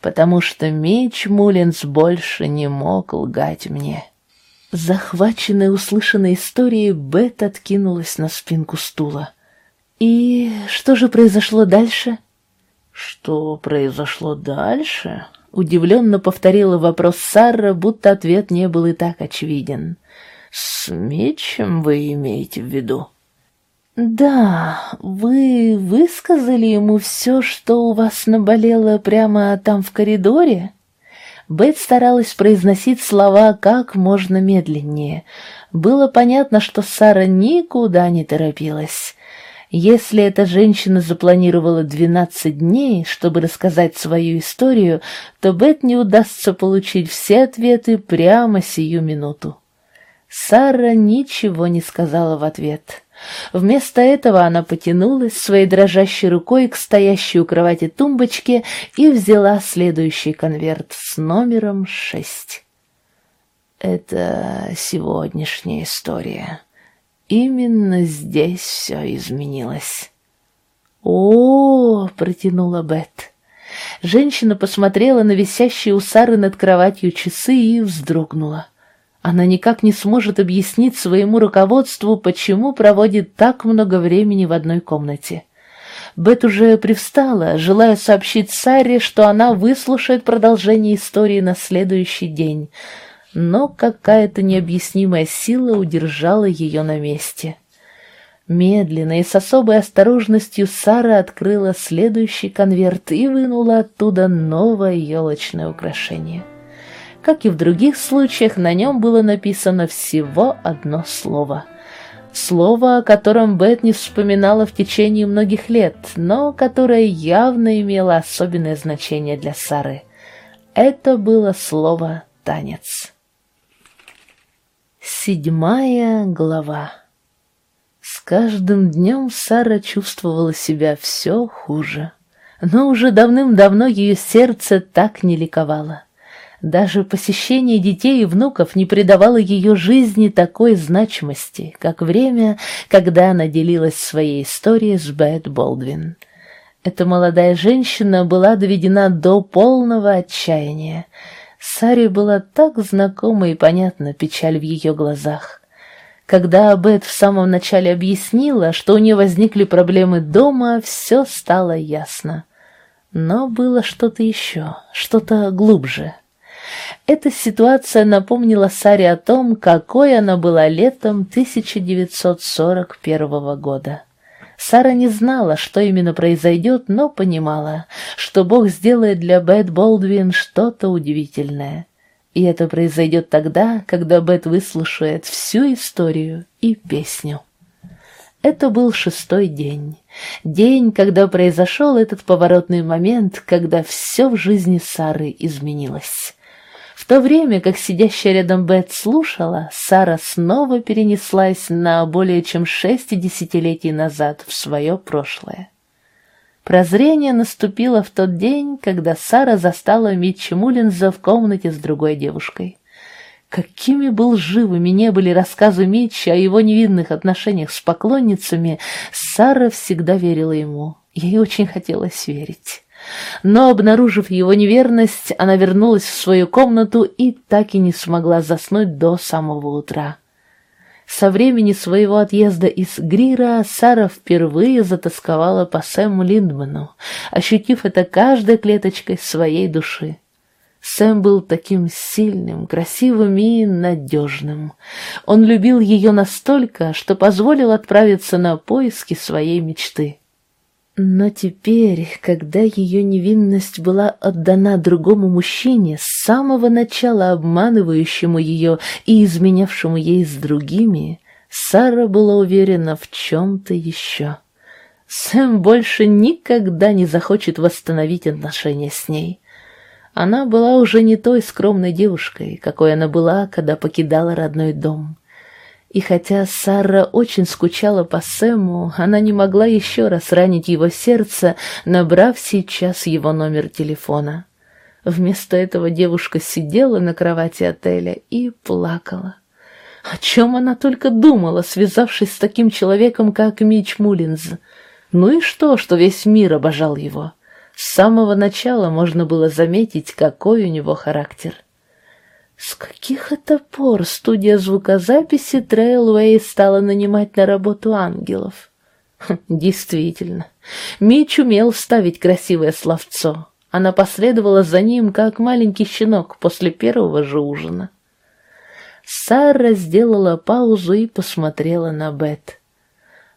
A: потому что меч Мулинс больше не мог лгать мне». Захваченная услышанной историей, Бет откинулась на спинку стула. «И что же произошло дальше?» «Что произошло дальше?» Удивленно повторила вопрос Сара, будто ответ не был и так очевиден. «С мечем вы имеете в виду?» «Да, вы высказали ему все, что у вас наболело прямо там в коридоре?» Бет старалась произносить слова как можно медленнее. Было понятно, что Сара никуда не торопилась. Если эта женщина запланировала двенадцать дней, чтобы рассказать свою историю, то Бет не удастся получить все ответы прямо сию минуту. Сара ничего не сказала в ответ. Вместо этого она потянулась своей дрожащей рукой к стоящей у кровати тумбочке и взяла следующий конверт с номером шесть. «Это сегодняшняя история», Именно здесь все изменилось. О, протянула Бет. Женщина посмотрела на висящие у Сары над кроватью часы и вздрогнула. Она никак не сможет объяснить своему руководству, почему проводит так много времени в одной комнате. Бет уже привстала, желая сообщить Саре, что она выслушает продолжение истории на следующий день — но какая-то необъяснимая сила удержала ее на месте. Медленно и с особой осторожностью Сара открыла следующий конверт и вынула оттуда новое елочное украшение. Как и в других случаях, на нем было написано всего одно слово. Слово, о котором Бет не вспоминала в течение многих лет, но которое явно имело особенное значение для Сары. Это было слово «танец». Седьмая глава С каждым днем Сара чувствовала себя все хуже, но уже давным-давно ее сердце так не ликовало. Даже посещение детей и внуков не придавало ее жизни такой значимости, как время, когда она делилась своей историей с Бет Болдвин. Эта молодая женщина была доведена до полного отчаяния, Саре была так знакома и понятна печаль в ее глазах. Когда Абет в самом начале объяснила, что у нее возникли проблемы дома, все стало ясно. Но было что-то еще, что-то глубже. Эта ситуация напомнила Саре о том, какой она была летом 1941 года. Сара не знала, что именно произойдет, но понимала, что Бог сделает для Бет Болдвин что-то удивительное. И это произойдет тогда, когда Бет выслушает всю историю и песню. Это был шестой день. День, когда произошел этот поворотный момент, когда все в жизни Сары изменилось. То время, как сидящая рядом Бет слушала, Сара снова перенеслась на более чем шесть десятилетий назад в свое прошлое. Прозрение наступило в тот день, когда Сара застала Митча Муллинза в комнате с другой девушкой. Какими бы лживыми не были рассказы Митча о его невинных отношениях с поклонницами, Сара всегда верила ему. Ей очень хотелось верить. Но, обнаружив его неверность, она вернулась в свою комнату и так и не смогла заснуть до самого утра. Со времени своего отъезда из Грира Сара впервые затасковала по Сэму Линдману, ощутив это каждой клеточкой своей души. Сэм был таким сильным, красивым и надежным. Он любил ее настолько, что позволил отправиться на поиски своей мечты. Но теперь, когда ее невинность была отдана другому мужчине, с самого начала обманывающему ее и изменявшему ей с другими, Сара была уверена в чем-то еще. Сэм больше никогда не захочет восстановить отношения с ней. Она была уже не той скромной девушкой, какой она была, когда покидала родной дом. И хотя Сара очень скучала по Сэму, она не могла еще раз ранить его сердце, набрав сейчас его номер телефона. Вместо этого девушка сидела на кровати отеля и плакала. О чем она только думала, связавшись с таким человеком, как Мич Муллинз? Ну и что, что весь мир обожал его? С самого начала можно было заметить, какой у него характер. С каких это пор студия звукозаписи Трейлвей стала нанимать на работу ангелов? Хм, действительно, Мич умел ставить красивое словцо. Она последовала за ним, как маленький щенок после первого же ужина. Сара сделала паузу и посмотрела на Бет.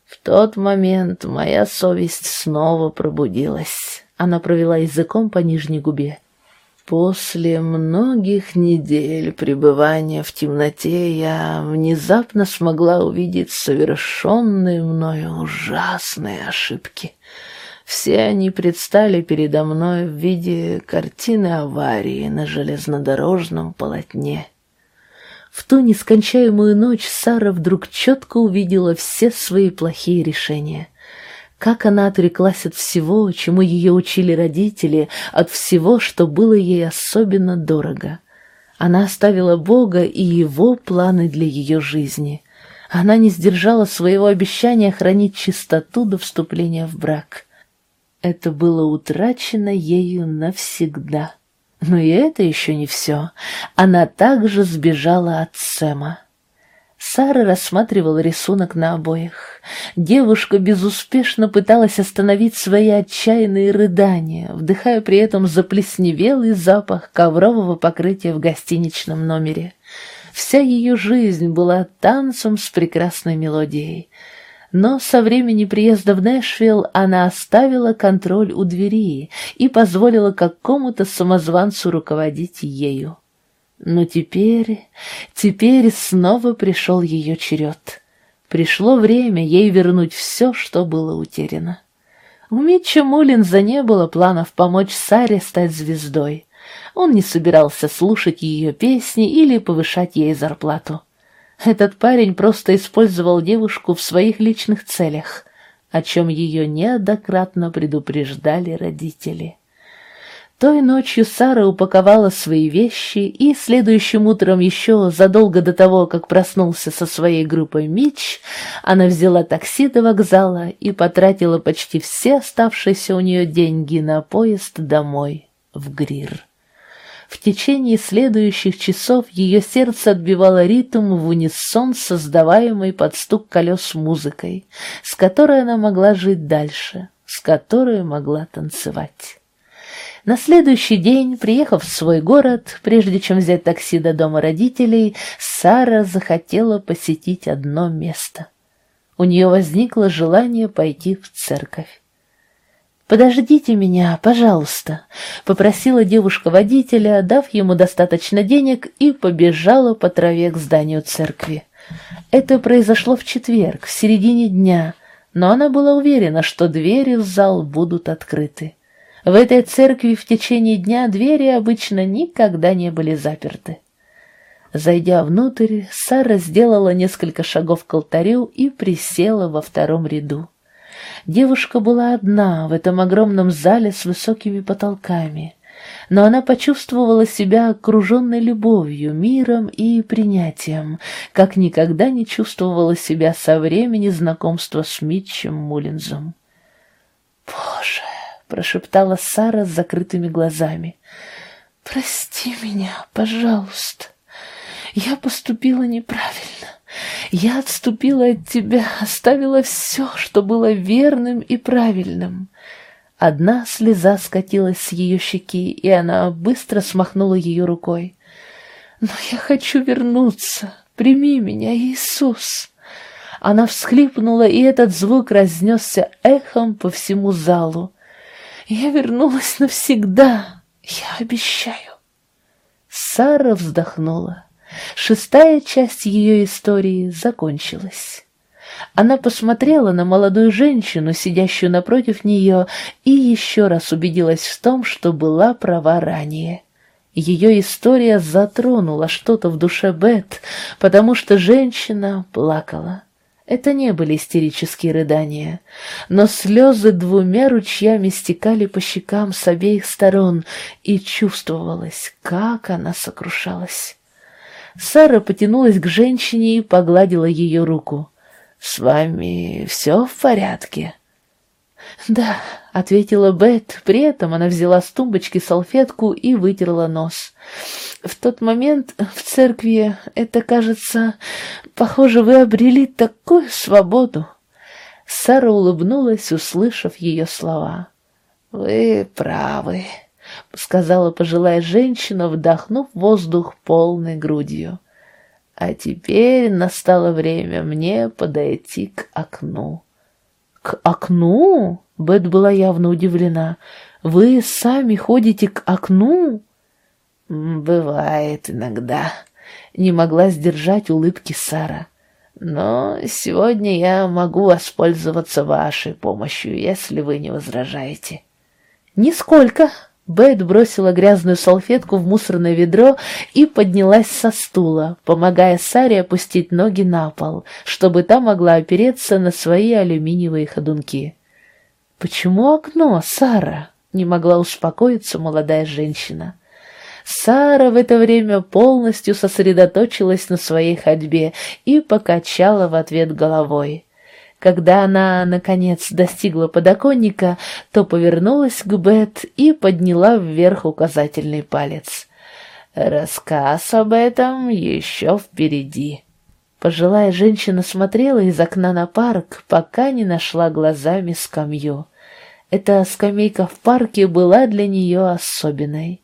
A: В тот момент моя совесть снова пробудилась. Она провела языком по нижней губе. После многих недель пребывания в темноте я внезапно смогла увидеть совершенные мною ужасные ошибки. Все они предстали передо мной в виде картины аварии на железнодорожном полотне. В ту нескончаемую ночь Сара вдруг четко увидела все свои плохие решения. Как она отреклась от всего, чему ее учили родители, от всего, что было ей особенно дорого. Она оставила Бога и Его планы для ее жизни. Она не сдержала своего обещания хранить чистоту до вступления в брак. Это было утрачено ею навсегда. Но и это еще не все. Она также сбежала от Сэма. Сара рассматривала рисунок на обоях. Девушка безуспешно пыталась остановить свои отчаянные рыдания, вдыхая при этом заплесневелый запах коврового покрытия в гостиничном номере. Вся ее жизнь была танцем с прекрасной мелодией. Но со времени приезда в Нэшвилл она оставила контроль у двери и позволила какому-то самозванцу руководить ею. Но теперь, теперь снова пришел ее черед. Пришло время ей вернуть все, что было утеряно. У Митча Муллинза не было планов помочь Саре стать звездой. Он не собирался слушать ее песни или повышать ей зарплату. Этот парень просто использовал девушку в своих личных целях, о чем ее неоднократно предупреждали родители. Той ночью Сара упаковала свои вещи, и следующим утром еще задолго до того, как проснулся со своей группой Мич, она взяла такси до вокзала и потратила почти все оставшиеся у нее деньги на поезд домой, в Грир. В течение следующих часов ее сердце отбивало ритм в унисон создаваемой под стук колес музыкой, с которой она могла жить дальше, с которой могла танцевать. На следующий день, приехав в свой город, прежде чем взять такси до дома родителей, Сара захотела посетить одно место. у нее возникло желание пойти в церковь. «Подождите меня, пожалуйста», — попросила девушка водителя, дав ему достаточно денег, и побежала по траве к зданию церкви. Это произошло в четверг, в середине дня, но она была уверена, что двери в зал будут открыты. В этой церкви в течение дня двери обычно никогда не были заперты. Зайдя внутрь, Сара сделала несколько шагов к алтарю и присела во втором ряду. Девушка была одна в этом огромном зале с высокими потолками, но она почувствовала себя окруженной любовью, миром и принятием, как никогда не чувствовала себя со времени знакомства с Митчем Муллинзом. «Боже!» — прошептала Сара с закрытыми глазами. «Прости меня, пожалуйста. Я поступила неправильно. Я отступила от тебя, оставила все, что было верным и правильным. Одна слеза скатилась с ее щеки, и она быстро смахнула ее рукой. «Но я хочу вернуться. Прими меня, Иисус!» Она всхлипнула, и этот звук разнесся эхом по всему залу. «Я вернулась навсегда, я обещаю!» Сара вздохнула. Шестая часть ее истории закончилась. Она посмотрела на молодую женщину, сидящую напротив нее, и еще раз убедилась в том, что была права ранее. Ее история затронула что-то в душе Бет, потому что женщина плакала. Это не были истерические рыдания, но слезы двумя ручьями стекали по щекам с обеих сторон, и чувствовалось, как она сокрушалась. Сара потянулась к женщине и погладила ее руку. «С вами все в порядке?» «Да», — ответила Бет, при этом она взяла с тумбочки салфетку и вытерла нос. «В тот момент в церкви, это, кажется, похоже, вы обрели такую свободу». Сара улыбнулась, услышав ее слова. «Вы правы», — сказала пожилая женщина, вдохнув воздух полной грудью. «А теперь настало время мне подойти к окну». «К окну?» — Бет была явно удивлена. «Вы сами ходите к окну?» «Бывает иногда», — не могла сдержать улыбки Сара. «Но сегодня я могу воспользоваться вашей помощью, если вы не возражаете». «Нисколько», Бет бросила грязную салфетку в мусорное ведро и поднялась со стула, помогая Саре опустить ноги на пол, чтобы та могла опереться на свои алюминиевые ходунки. «Почему окно, Сара?» — не могла успокоиться молодая женщина. Сара в это время полностью сосредоточилась на своей ходьбе и покачала в ответ головой. Когда она, наконец, достигла подоконника, то повернулась к Бет и подняла вверх указательный палец. «Рассказ об этом еще впереди». Пожилая женщина смотрела из окна на парк, пока не нашла глазами скамью. Эта скамейка в парке была для нее особенной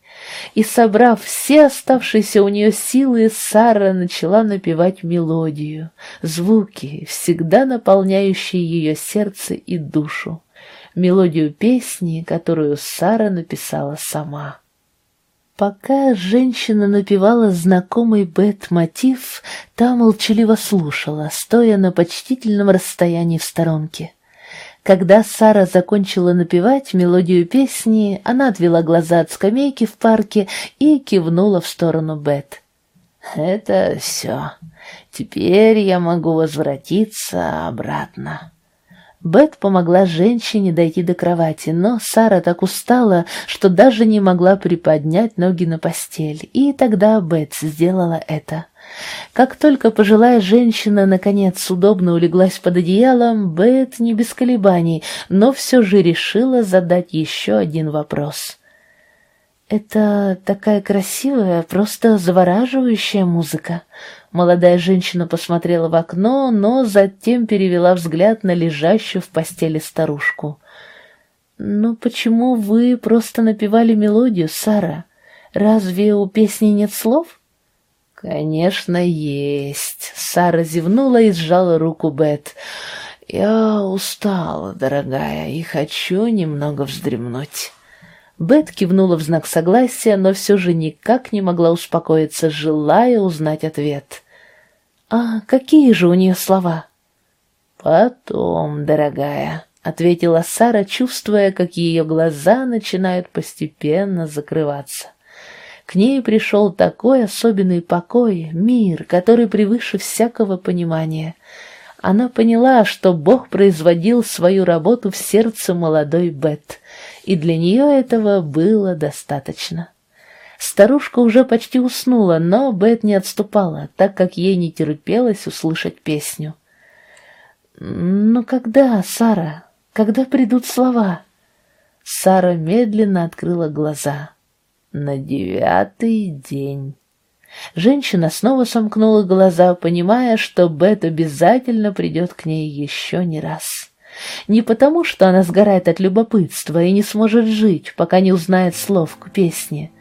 A: и, собрав все оставшиеся у нее силы, Сара начала напевать мелодию, звуки, всегда наполняющие ее сердце и душу, мелодию песни, которую Сара написала сама. Пока женщина напевала знакомый бет-мотив, та молчаливо слушала, стоя на почтительном расстоянии в сторонке. Когда Сара закончила напевать мелодию песни, она отвела глаза от скамейки в парке и кивнула в сторону Бет. «Это все. Теперь я могу возвратиться обратно». Бет помогла женщине дойти до кровати, но Сара так устала, что даже не могла приподнять ноги на постель, и тогда Бет сделала это. Как только пожилая женщина наконец удобно улеглась под одеялом, Бет не без колебаний, но все же решила задать еще один вопрос. «Это такая красивая, просто завораживающая музыка». Молодая женщина посмотрела в окно, но затем перевела взгляд на лежащую в постели старушку. «Ну почему вы просто напевали мелодию, Сара? Разве у песни нет слов?» «Конечно, есть!» Сара зевнула и сжала руку Бет. «Я устала, дорогая, и хочу немного вздремнуть». Бет кивнула в знак согласия, но все же никак не могла успокоиться, желая узнать ответ. «А какие же у нее слова?» «Потом, дорогая», — ответила Сара, чувствуя, как ее глаза начинают постепенно закрываться. К ней пришел такой особенный покой, мир, который превыше всякого понимания. Она поняла, что Бог производил свою работу в сердце молодой Бет, и для нее этого было достаточно. Старушка уже почти уснула, но Бет не отступала, так как ей не терпелось услышать песню. «Но когда, Сара? Когда придут слова?» Сара медленно открыла глаза на девятый день. Женщина снова сомкнула глаза, понимая, что Бет обязательно придет к ней еще не раз. Не потому, что она сгорает от любопытства и не сможет жить, пока не узнает слов к песне,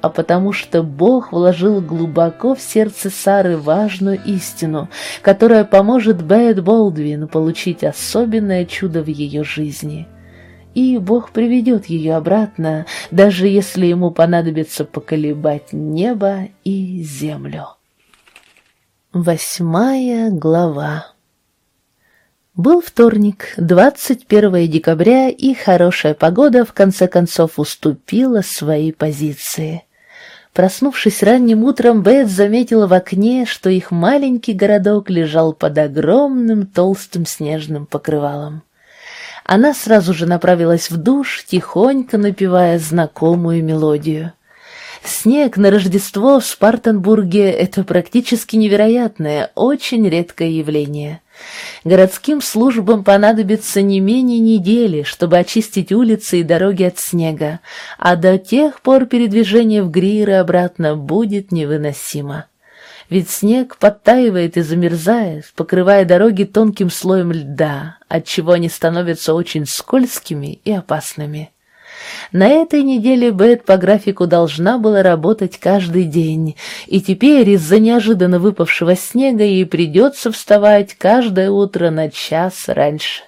A: а потому что Бог вложил глубоко в сердце Сары важную истину, которая поможет Бет Болдвин получить особенное чудо в ее жизни — и Бог приведет ее обратно, даже если ему понадобится поколебать небо и землю. Восьмая глава Был вторник, 21 декабря, и хорошая погода в конце концов уступила свои позиции. Проснувшись ранним утром, Бет заметила в окне, что их маленький городок лежал под огромным толстым снежным покрывалом. Она сразу же направилась в душ, тихонько напевая знакомую мелодию. Снег на Рождество в Спартенбурге — это практически невероятное, очень редкое явление. Городским службам понадобится не менее недели, чтобы очистить улицы и дороги от снега, а до тех пор передвижение в Грир обратно будет невыносимо ведь снег подтаивает и замерзает, покрывая дороги тонким слоем льда, отчего они становятся очень скользкими и опасными. На этой неделе Бет по графику должна была работать каждый день, и теперь из-за неожиданно выпавшего снега ей придется вставать каждое утро на час раньше.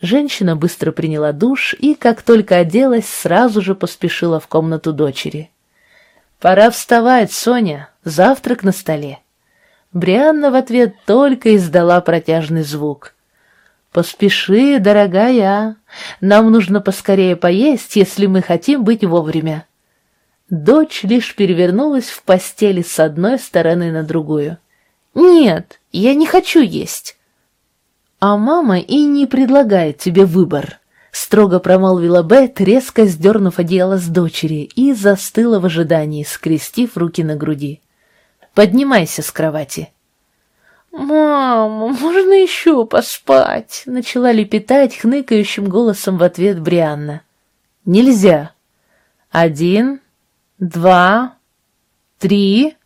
A: Женщина быстро приняла душ и, как только оделась, сразу же поспешила в комнату дочери. «Пора вставать, Соня, завтрак на столе». Брианна в ответ только издала протяжный звук. «Поспеши, дорогая, нам нужно поскорее поесть, если мы хотим быть вовремя». Дочь лишь перевернулась в постели с одной стороны на другую. «Нет, я не хочу есть». «А мама и не предлагает тебе выбор», Строго промолвила Бет, резко сдернув одеяло с дочери, и застыла в ожидании, скрестив руки на груди. «Поднимайся с кровати». «Мама, можно еще поспать?» — начала лепетать хныкающим голосом в ответ Брианна. «Нельзя. Один, два, три...»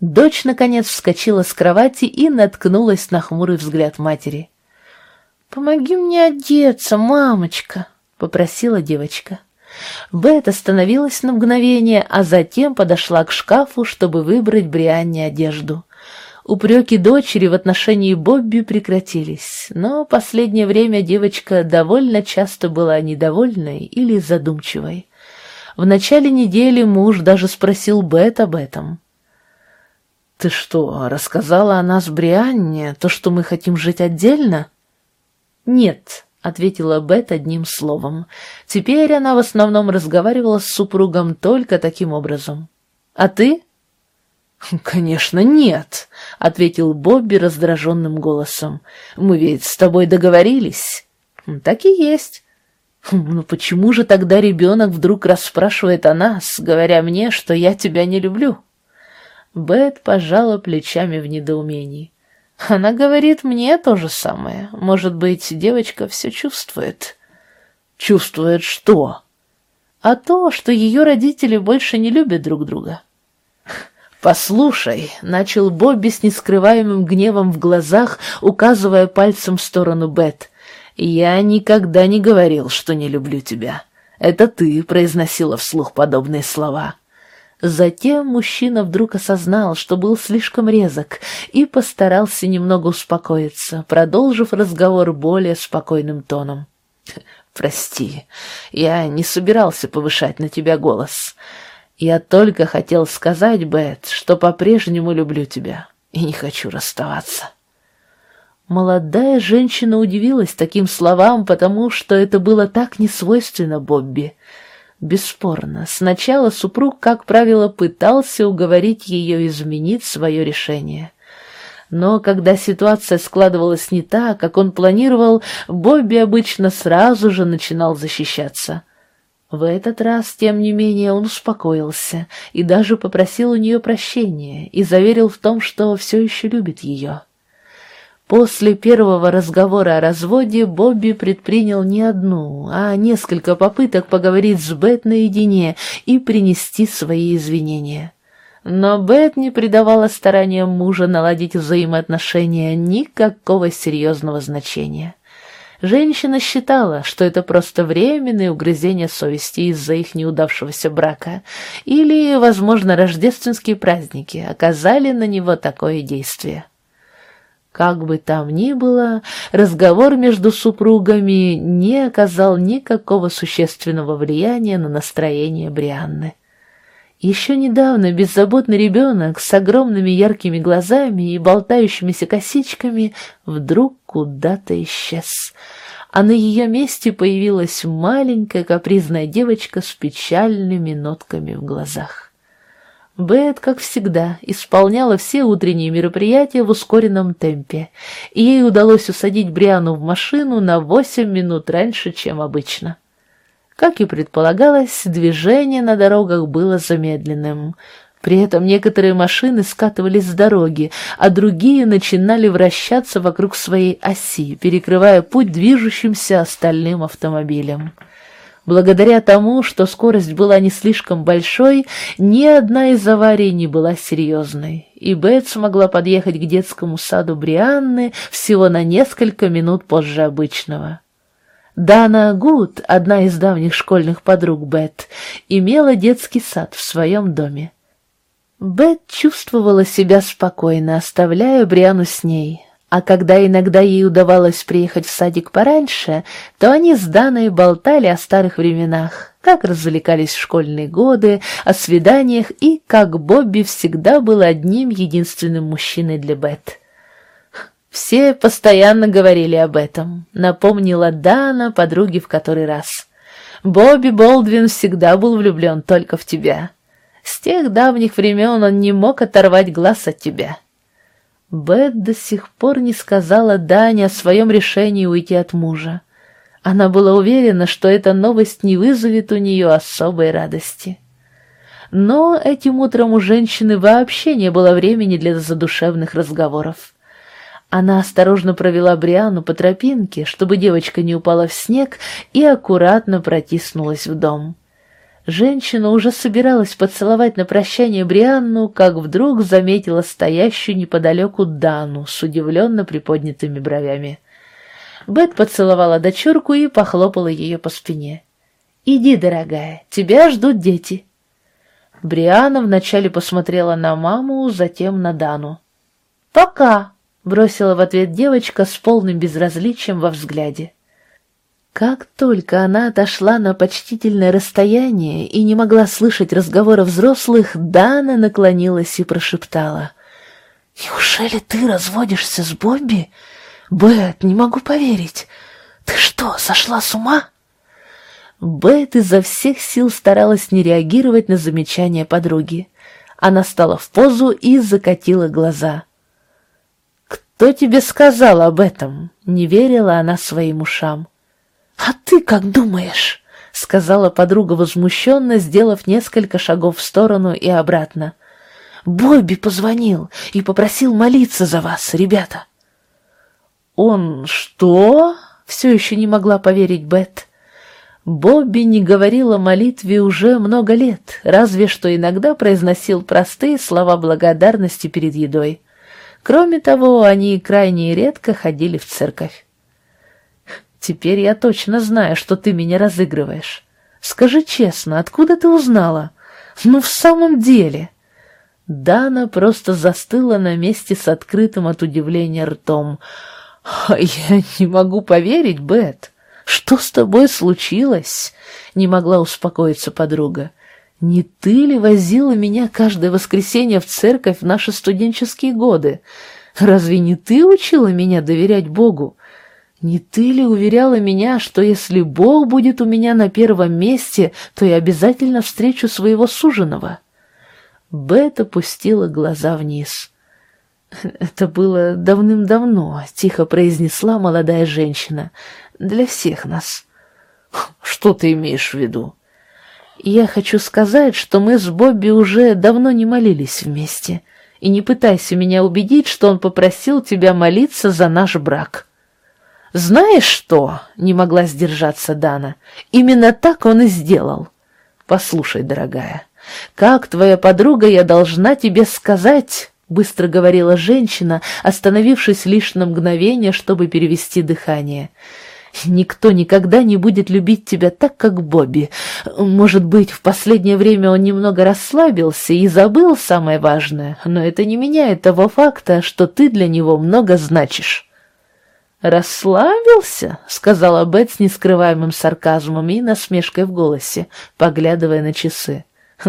A: Дочь, наконец, вскочила с кровати и наткнулась на хмурый взгляд матери. «Помоги мне одеться, мамочка», — попросила девочка. Бет остановилась на мгновение, а затем подошла к шкафу, чтобы выбрать Брианне одежду. Упреки дочери в отношении Бобби прекратились, но последнее время девочка довольно часто была недовольной или задумчивой. В начале недели муж даже спросил Бет об этом. «Ты что, рассказала о нас Брианне, то, что мы хотим жить отдельно?» «Нет», — ответила Бет одним словом. Теперь она в основном разговаривала с супругом только таким образом. «А ты?» «Конечно, нет», — ответил Бобби раздраженным голосом. «Мы ведь с тобой договорились». «Так и есть». «Ну почему же тогда ребенок вдруг расспрашивает о нас, говоря мне, что я тебя не люблю?» Бет пожала плечами в недоумении. Она говорит мне то же самое. Может быть, девочка все чувствует. Чувствует что? А то, что ее родители больше не любят друг друга. «Послушай», — начал Бобби с нескрываемым гневом в глазах, указывая пальцем в сторону Бет, — «я никогда не говорил, что не люблю тебя. Это ты произносила вслух подобные слова. Затем мужчина вдруг осознал, что был слишком резок, и постарался немного успокоиться, продолжив разговор более спокойным тоном. *laughs* «Прости, я не собирался повышать на тебя голос. Я только хотел сказать, Бет, что по-прежнему люблю тебя и не хочу расставаться». Молодая женщина удивилась таким словам, потому что это было так несвойственно Бобби. Бесспорно, сначала супруг, как правило, пытался уговорить ее изменить свое решение. Но когда ситуация складывалась не так, как он планировал, Бобби обычно сразу же начинал защищаться. В этот раз, тем не менее, он успокоился и даже попросил у нее прощения и заверил в том, что все еще любит ее. После первого разговора о разводе Бобби предпринял не одну, а несколько попыток поговорить с Бет наедине и принести свои извинения. Но Бет не придавала стараниям мужа наладить взаимоотношения никакого серьезного значения. Женщина считала, что это просто временное угрызение совести из-за их неудавшегося брака, или, возможно, рождественские праздники оказали на него такое действие. Как бы там ни было, разговор между супругами не оказал никакого существенного влияния на настроение Брианны. Еще недавно беззаботный ребенок с огромными яркими глазами и болтающимися косичками вдруг куда-то исчез, а на ее месте появилась маленькая капризная девочка с печальными нотками в глазах. Бет, как всегда, исполняла все утренние мероприятия в ускоренном темпе, и ей удалось усадить Бриану в машину на восемь минут раньше, чем обычно. Как и предполагалось, движение на дорогах было замедленным. При этом некоторые машины скатывались с дороги, а другие начинали вращаться вокруг своей оси, перекрывая путь движущимся остальным автомобилям. Благодаря тому, что скорость была не слишком большой, ни одна из аварий не была серьезной, и Бет смогла подъехать к детскому саду Брианны всего на несколько минут позже обычного. Дана Гуд, одна из давних школьных подруг Бет, имела детский сад в своем доме. Бет чувствовала себя спокойно, оставляя Бриану с ней, а когда иногда ей удавалось приехать в садик пораньше, то они с Даной болтали о старых временах, как развлекались в школьные годы, о свиданиях и как Бобби всегда был одним единственным мужчиной для Бет. Все постоянно говорили об этом, напомнила Дана подруге в который раз. Бобби Болдвин всегда был влюблен только в тебя. С тех давних времен он не мог оторвать глаз от тебя. Бет до сих пор не сказала Дане о своем решении уйти от мужа. Она была уверена, что эта новость не вызовет у нее особой радости. Но этим утром у женщины вообще не было времени для задушевных разговоров. Она осторожно провела Бриану по тропинке, чтобы девочка не упала в снег, и аккуратно протиснулась в дом. Женщина уже собиралась поцеловать на прощание Брианну, как вдруг заметила стоящую неподалеку Дану с удивленно приподнятыми бровями. Бет поцеловала дочурку и похлопала ее по спине. «Иди, дорогая, тебя ждут дети». Бриана вначале посмотрела на маму, затем на Дану. «Пока», — бросила в ответ девочка с полным безразличием во взгляде. Как только она отошла на почтительное расстояние и не могла слышать разговора взрослых, Дана наклонилась и прошептала. «Неужели ты разводишься с Бобби? Бет, не могу поверить. Ты что, сошла с ума?» Бет изо всех сил старалась не реагировать на замечания подруги. Она стала в позу и закатила глаза. «Кто тебе сказал об этом?» — не верила она своим ушам. «А ты как думаешь?» — сказала подруга возмущенно, сделав несколько шагов в сторону и обратно. «Бобби позвонил и попросил молиться за вас, ребята». «Он что?» — все еще не могла поверить Бет. Бобби не говорил о молитве уже много лет, разве что иногда произносил простые слова благодарности перед едой. Кроме того, они крайне редко ходили в церковь. Теперь я точно знаю, что ты меня разыгрываешь. Скажи честно, откуда ты узнала? Ну, в самом деле... Дана просто застыла на месте с открытым от удивления ртом. «Я не могу поверить, Бет. Что с тобой случилось?» Не могла успокоиться подруга. «Не ты ли возила меня каждое воскресенье в церковь в наши студенческие годы? Разве не ты учила меня доверять Богу? Не ты ли уверяла меня, что если Бог будет у меня на первом месте, то я обязательно встречу своего суженого?» Бет опустила глаза вниз. «Это было давным-давно», — тихо произнесла молодая женщина. «Для всех нас». «Что ты имеешь в виду?» «Я хочу сказать, что мы с Бобби уже давно не молились вместе. И не пытайся меня убедить, что он попросил тебя молиться за наш брак». «Знаешь что?» — не могла сдержаться Дана. «Именно так он и сделал. Послушай, дорогая, как твоя подруга я должна тебе сказать?» — быстро говорила женщина, остановившись лишь на мгновение, чтобы перевести дыхание. «Никто никогда не будет любить тебя так, как Бобби. Может быть, в последнее время он немного расслабился и забыл самое важное, но это не меняет того факта, что ты для него много значишь». «Расслабился?» — сказала Бет с нескрываемым сарказмом и насмешкой в голосе, поглядывая на часы.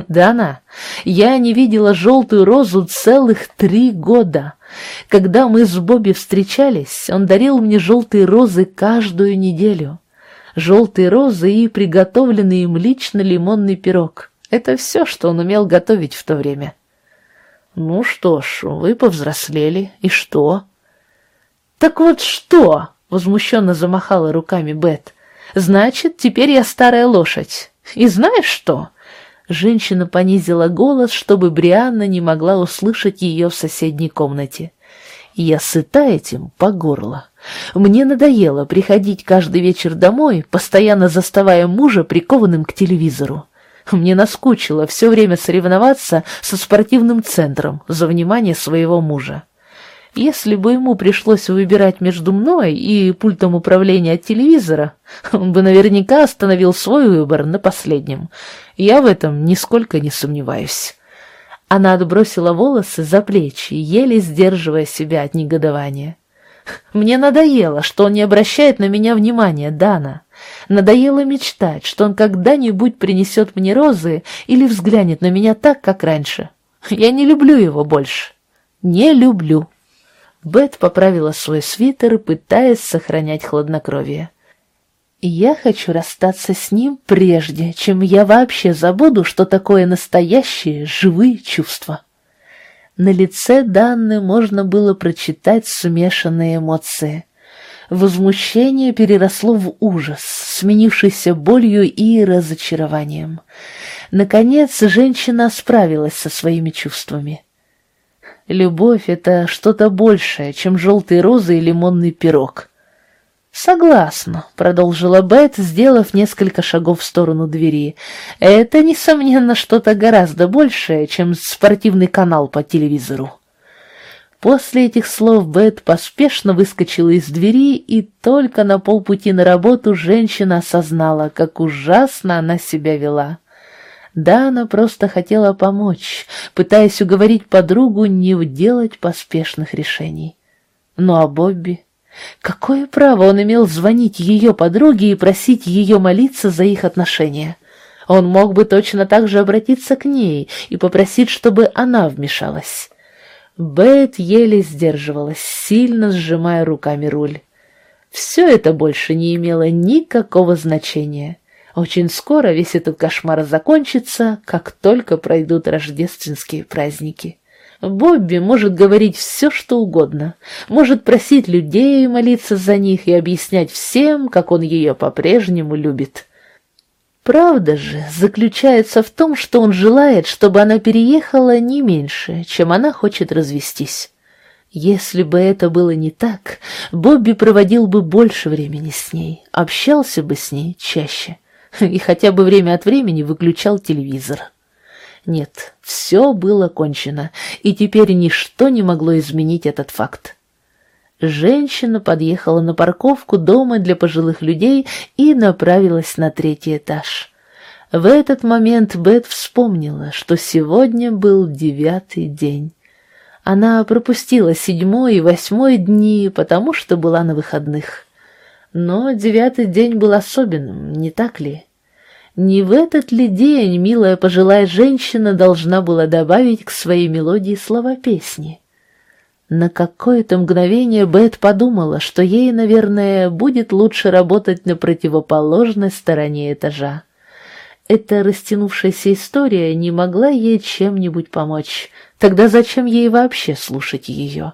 A: «Дана, я не видела желтую розу целых три года. Когда мы с Бобби встречались, он дарил мне желтые розы каждую неделю. Желтые розы и приготовленный им лично лимонный пирог. Это все, что он умел готовить в то время». «Ну что ж, вы повзрослели, и что?» «Так вот что?» — возмущенно замахала руками Бет. «Значит, теперь я старая лошадь. И знаешь что?» Женщина понизила голос, чтобы Брианна не могла услышать ее в соседней комнате. «Я сыта этим по горло. Мне надоело приходить каждый вечер домой, постоянно заставая мужа прикованным к телевизору. Мне наскучило все время соревноваться со спортивным центром за внимание своего мужа. Если бы ему пришлось выбирать между мной и пультом управления от телевизора, он бы наверняка остановил свой выбор на последнем. Я в этом нисколько не сомневаюсь. Она отбросила волосы за плечи, еле сдерживая себя от негодования. Мне надоело, что он не обращает на меня внимания, Дана. Надоело мечтать, что он когда-нибудь принесет мне розы или взглянет на меня так, как раньше. Я не люблю его больше. Не люблю. Бет поправила свой свитер, пытаясь сохранять хладнокровие. «Я хочу расстаться с ним прежде, чем я вообще забуду, что такое настоящие живые чувства». На лице Данны можно было прочитать смешанные эмоции. Возмущение переросло в ужас, сменившийся болью и разочарованием. Наконец, женщина справилась со своими чувствами. Любовь — это что-то большее, чем желтые розы и лимонный пирог. «Согласна», — продолжила Бет, сделав несколько шагов в сторону двери. «Это, несомненно, что-то гораздо большее, чем спортивный канал по телевизору». После этих слов Бет поспешно выскочила из двери, и только на полпути на работу женщина осознала, как ужасно она себя вела. Да, она просто хотела помочь, пытаясь уговорить подругу не делать поспешных решений. Ну а Бобби? Какое право он имел звонить ее подруге и просить ее молиться за их отношения? Он мог бы точно так же обратиться к ней и попросить, чтобы она вмешалась. Бет еле сдерживалась, сильно сжимая руками руль. Все это больше не имело никакого значения. Очень скоро весь этот кошмар закончится, как только пройдут рождественские праздники. Бобби может говорить все, что угодно, может просить людей молиться за них и объяснять всем, как он ее по-прежнему любит. Правда же заключается в том, что он желает, чтобы она переехала не меньше, чем она хочет развестись. Если бы это было не так, Бобби проводил бы больше времени с ней, общался бы с ней чаще *laughs* и хотя бы время от времени выключал телевизор. Нет, все было кончено, и теперь ничто не могло изменить этот факт. Женщина подъехала на парковку дома для пожилых людей и направилась на третий этаж. В этот момент Бет вспомнила, что сегодня был девятый день. Она пропустила седьмой и восьмой дни, потому что была на выходных. Но девятый день был особенным, не так ли? Не в этот ли день милая пожилая женщина должна была добавить к своей мелодии слова песни? На какое-то мгновение Бет подумала, что ей, наверное, будет лучше работать на противоположной стороне этажа. Эта растянувшаяся история не могла ей чем-нибудь помочь. Тогда зачем ей вообще слушать ее?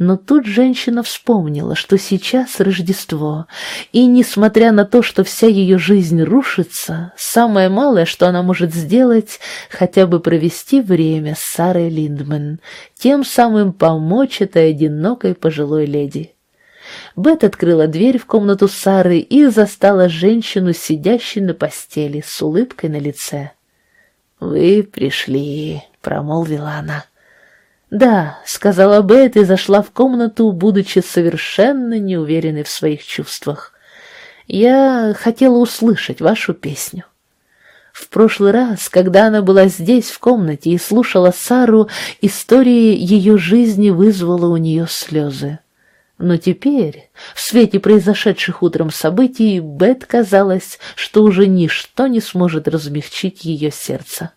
A: Но тут женщина вспомнила, что сейчас Рождество, и, несмотря на то, что вся ее жизнь рушится, самое малое, что она может сделать, хотя бы провести время с Сарой Линдман, тем самым помочь этой одинокой пожилой леди. Бет открыла дверь в комнату Сары и застала женщину, сидящей на постели, с улыбкой на лице. «Вы пришли», — промолвила она. «Да», — сказала Бет и зашла в комнату, будучи совершенно неуверенной в своих чувствах. «Я хотела услышать вашу песню». В прошлый раз, когда она была здесь, в комнате, и слушала Сару, история ее жизни вызвала у нее слезы. Но теперь, в свете произошедших утром событий, Бет казалось, что уже ничто не сможет размягчить ее сердце.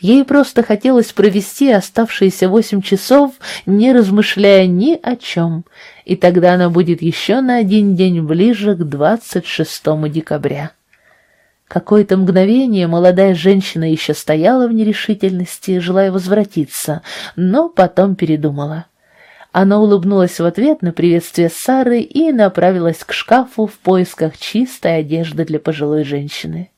A: Ей просто хотелось провести оставшиеся восемь часов, не размышляя ни о чем, и тогда она будет еще на один день ближе к 26 декабря. Какое-то мгновение молодая женщина еще стояла в нерешительности, желая возвратиться, но потом передумала. Она улыбнулась в ответ на приветствие Сары и направилась к шкафу в поисках чистой одежды для пожилой женщины.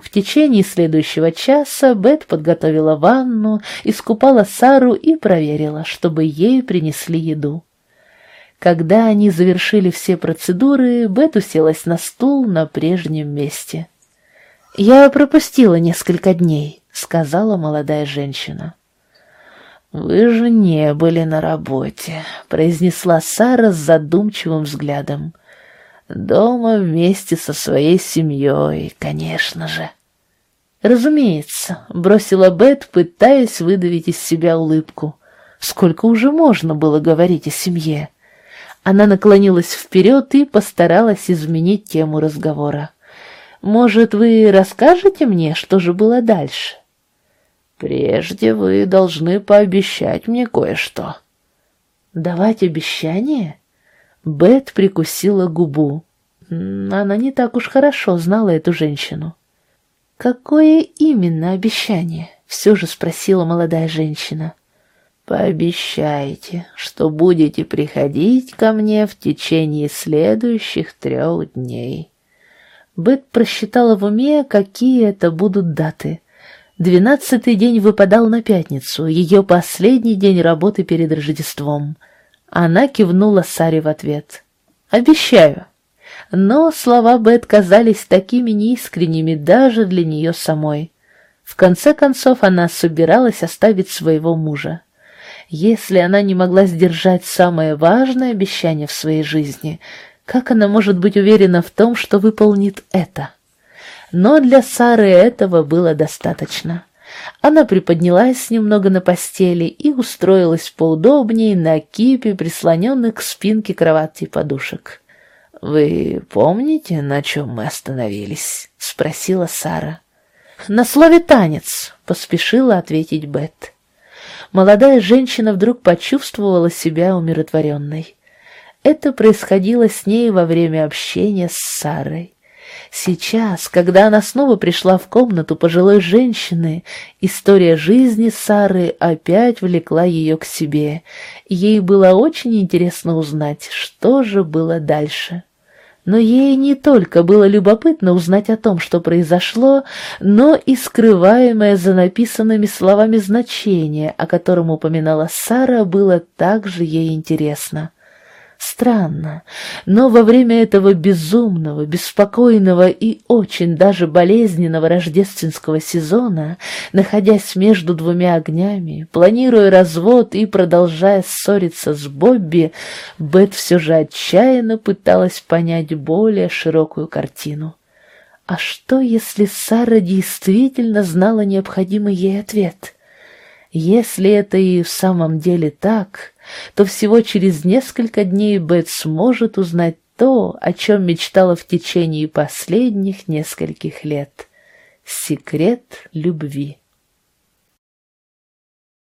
A: В течение следующего часа Бет подготовила ванну, искупала Сару и проверила, чтобы ей принесли еду. Когда они завершили все процедуры, Бет уселась на стул на прежнем месте. «Я пропустила несколько дней», — сказала молодая женщина. «Вы же не были на работе», — произнесла Сара с задумчивым взглядом. Дома вместе со своей семьей, конечно же. Разумеется, бросила Бет, пытаясь выдавить из себя улыбку. Сколько уже можно было говорить о семье? Она наклонилась вперед и постаралась изменить тему разговора. «Может, вы расскажете мне, что же было дальше?» «Прежде вы должны пообещать мне кое-что». «Давать обещание?» Бет прикусила губу. Она не так уж хорошо знала эту женщину. «Какое именно обещание?» — все же спросила молодая женщина. «Пообещайте, что будете приходить ко мне в течение следующих трех дней». Бет просчитала в уме, какие это будут даты. Двенадцатый день выпадал на пятницу, ее последний день работы перед Рождеством — она кивнула Саре в ответ. «Обещаю». Но слова Бет казались такими неискренними даже для нее самой. В конце концов она собиралась оставить своего мужа. Если она не могла сдержать самое важное обещание в своей жизни, как она может быть уверена в том, что выполнит это? Но для Сары этого было достаточно. Она приподнялась немного на постели и устроилась поудобнее на кипе, прислоненных к спинке кровати подушек. «Вы помните, на чем мы остановились?» — спросила Сара. «На слове «танец», — поспешила ответить Бет. Молодая женщина вдруг почувствовала себя умиротворенной. Это происходило с ней во время общения с Сарой. Сейчас, когда она снова пришла в комнату пожилой женщины, история жизни Сары опять влекла ее к себе. Ей было очень интересно узнать, что же было дальше. Но ей не только было любопытно узнать о том, что произошло, но и скрываемое за написанными словами значение, о котором упоминала Сара, было также ей интересно. Странно, но во время этого безумного, беспокойного и очень даже болезненного рождественского сезона, находясь между двумя огнями, планируя развод и продолжая ссориться с Бобби, Бет все же отчаянно пыталась понять более широкую картину. А что, если Сара действительно знала необходимый ей ответ? Если это и в самом деле так, то всего через несколько дней Бет сможет узнать то, о чем мечтала в течение последних нескольких лет. Секрет любви.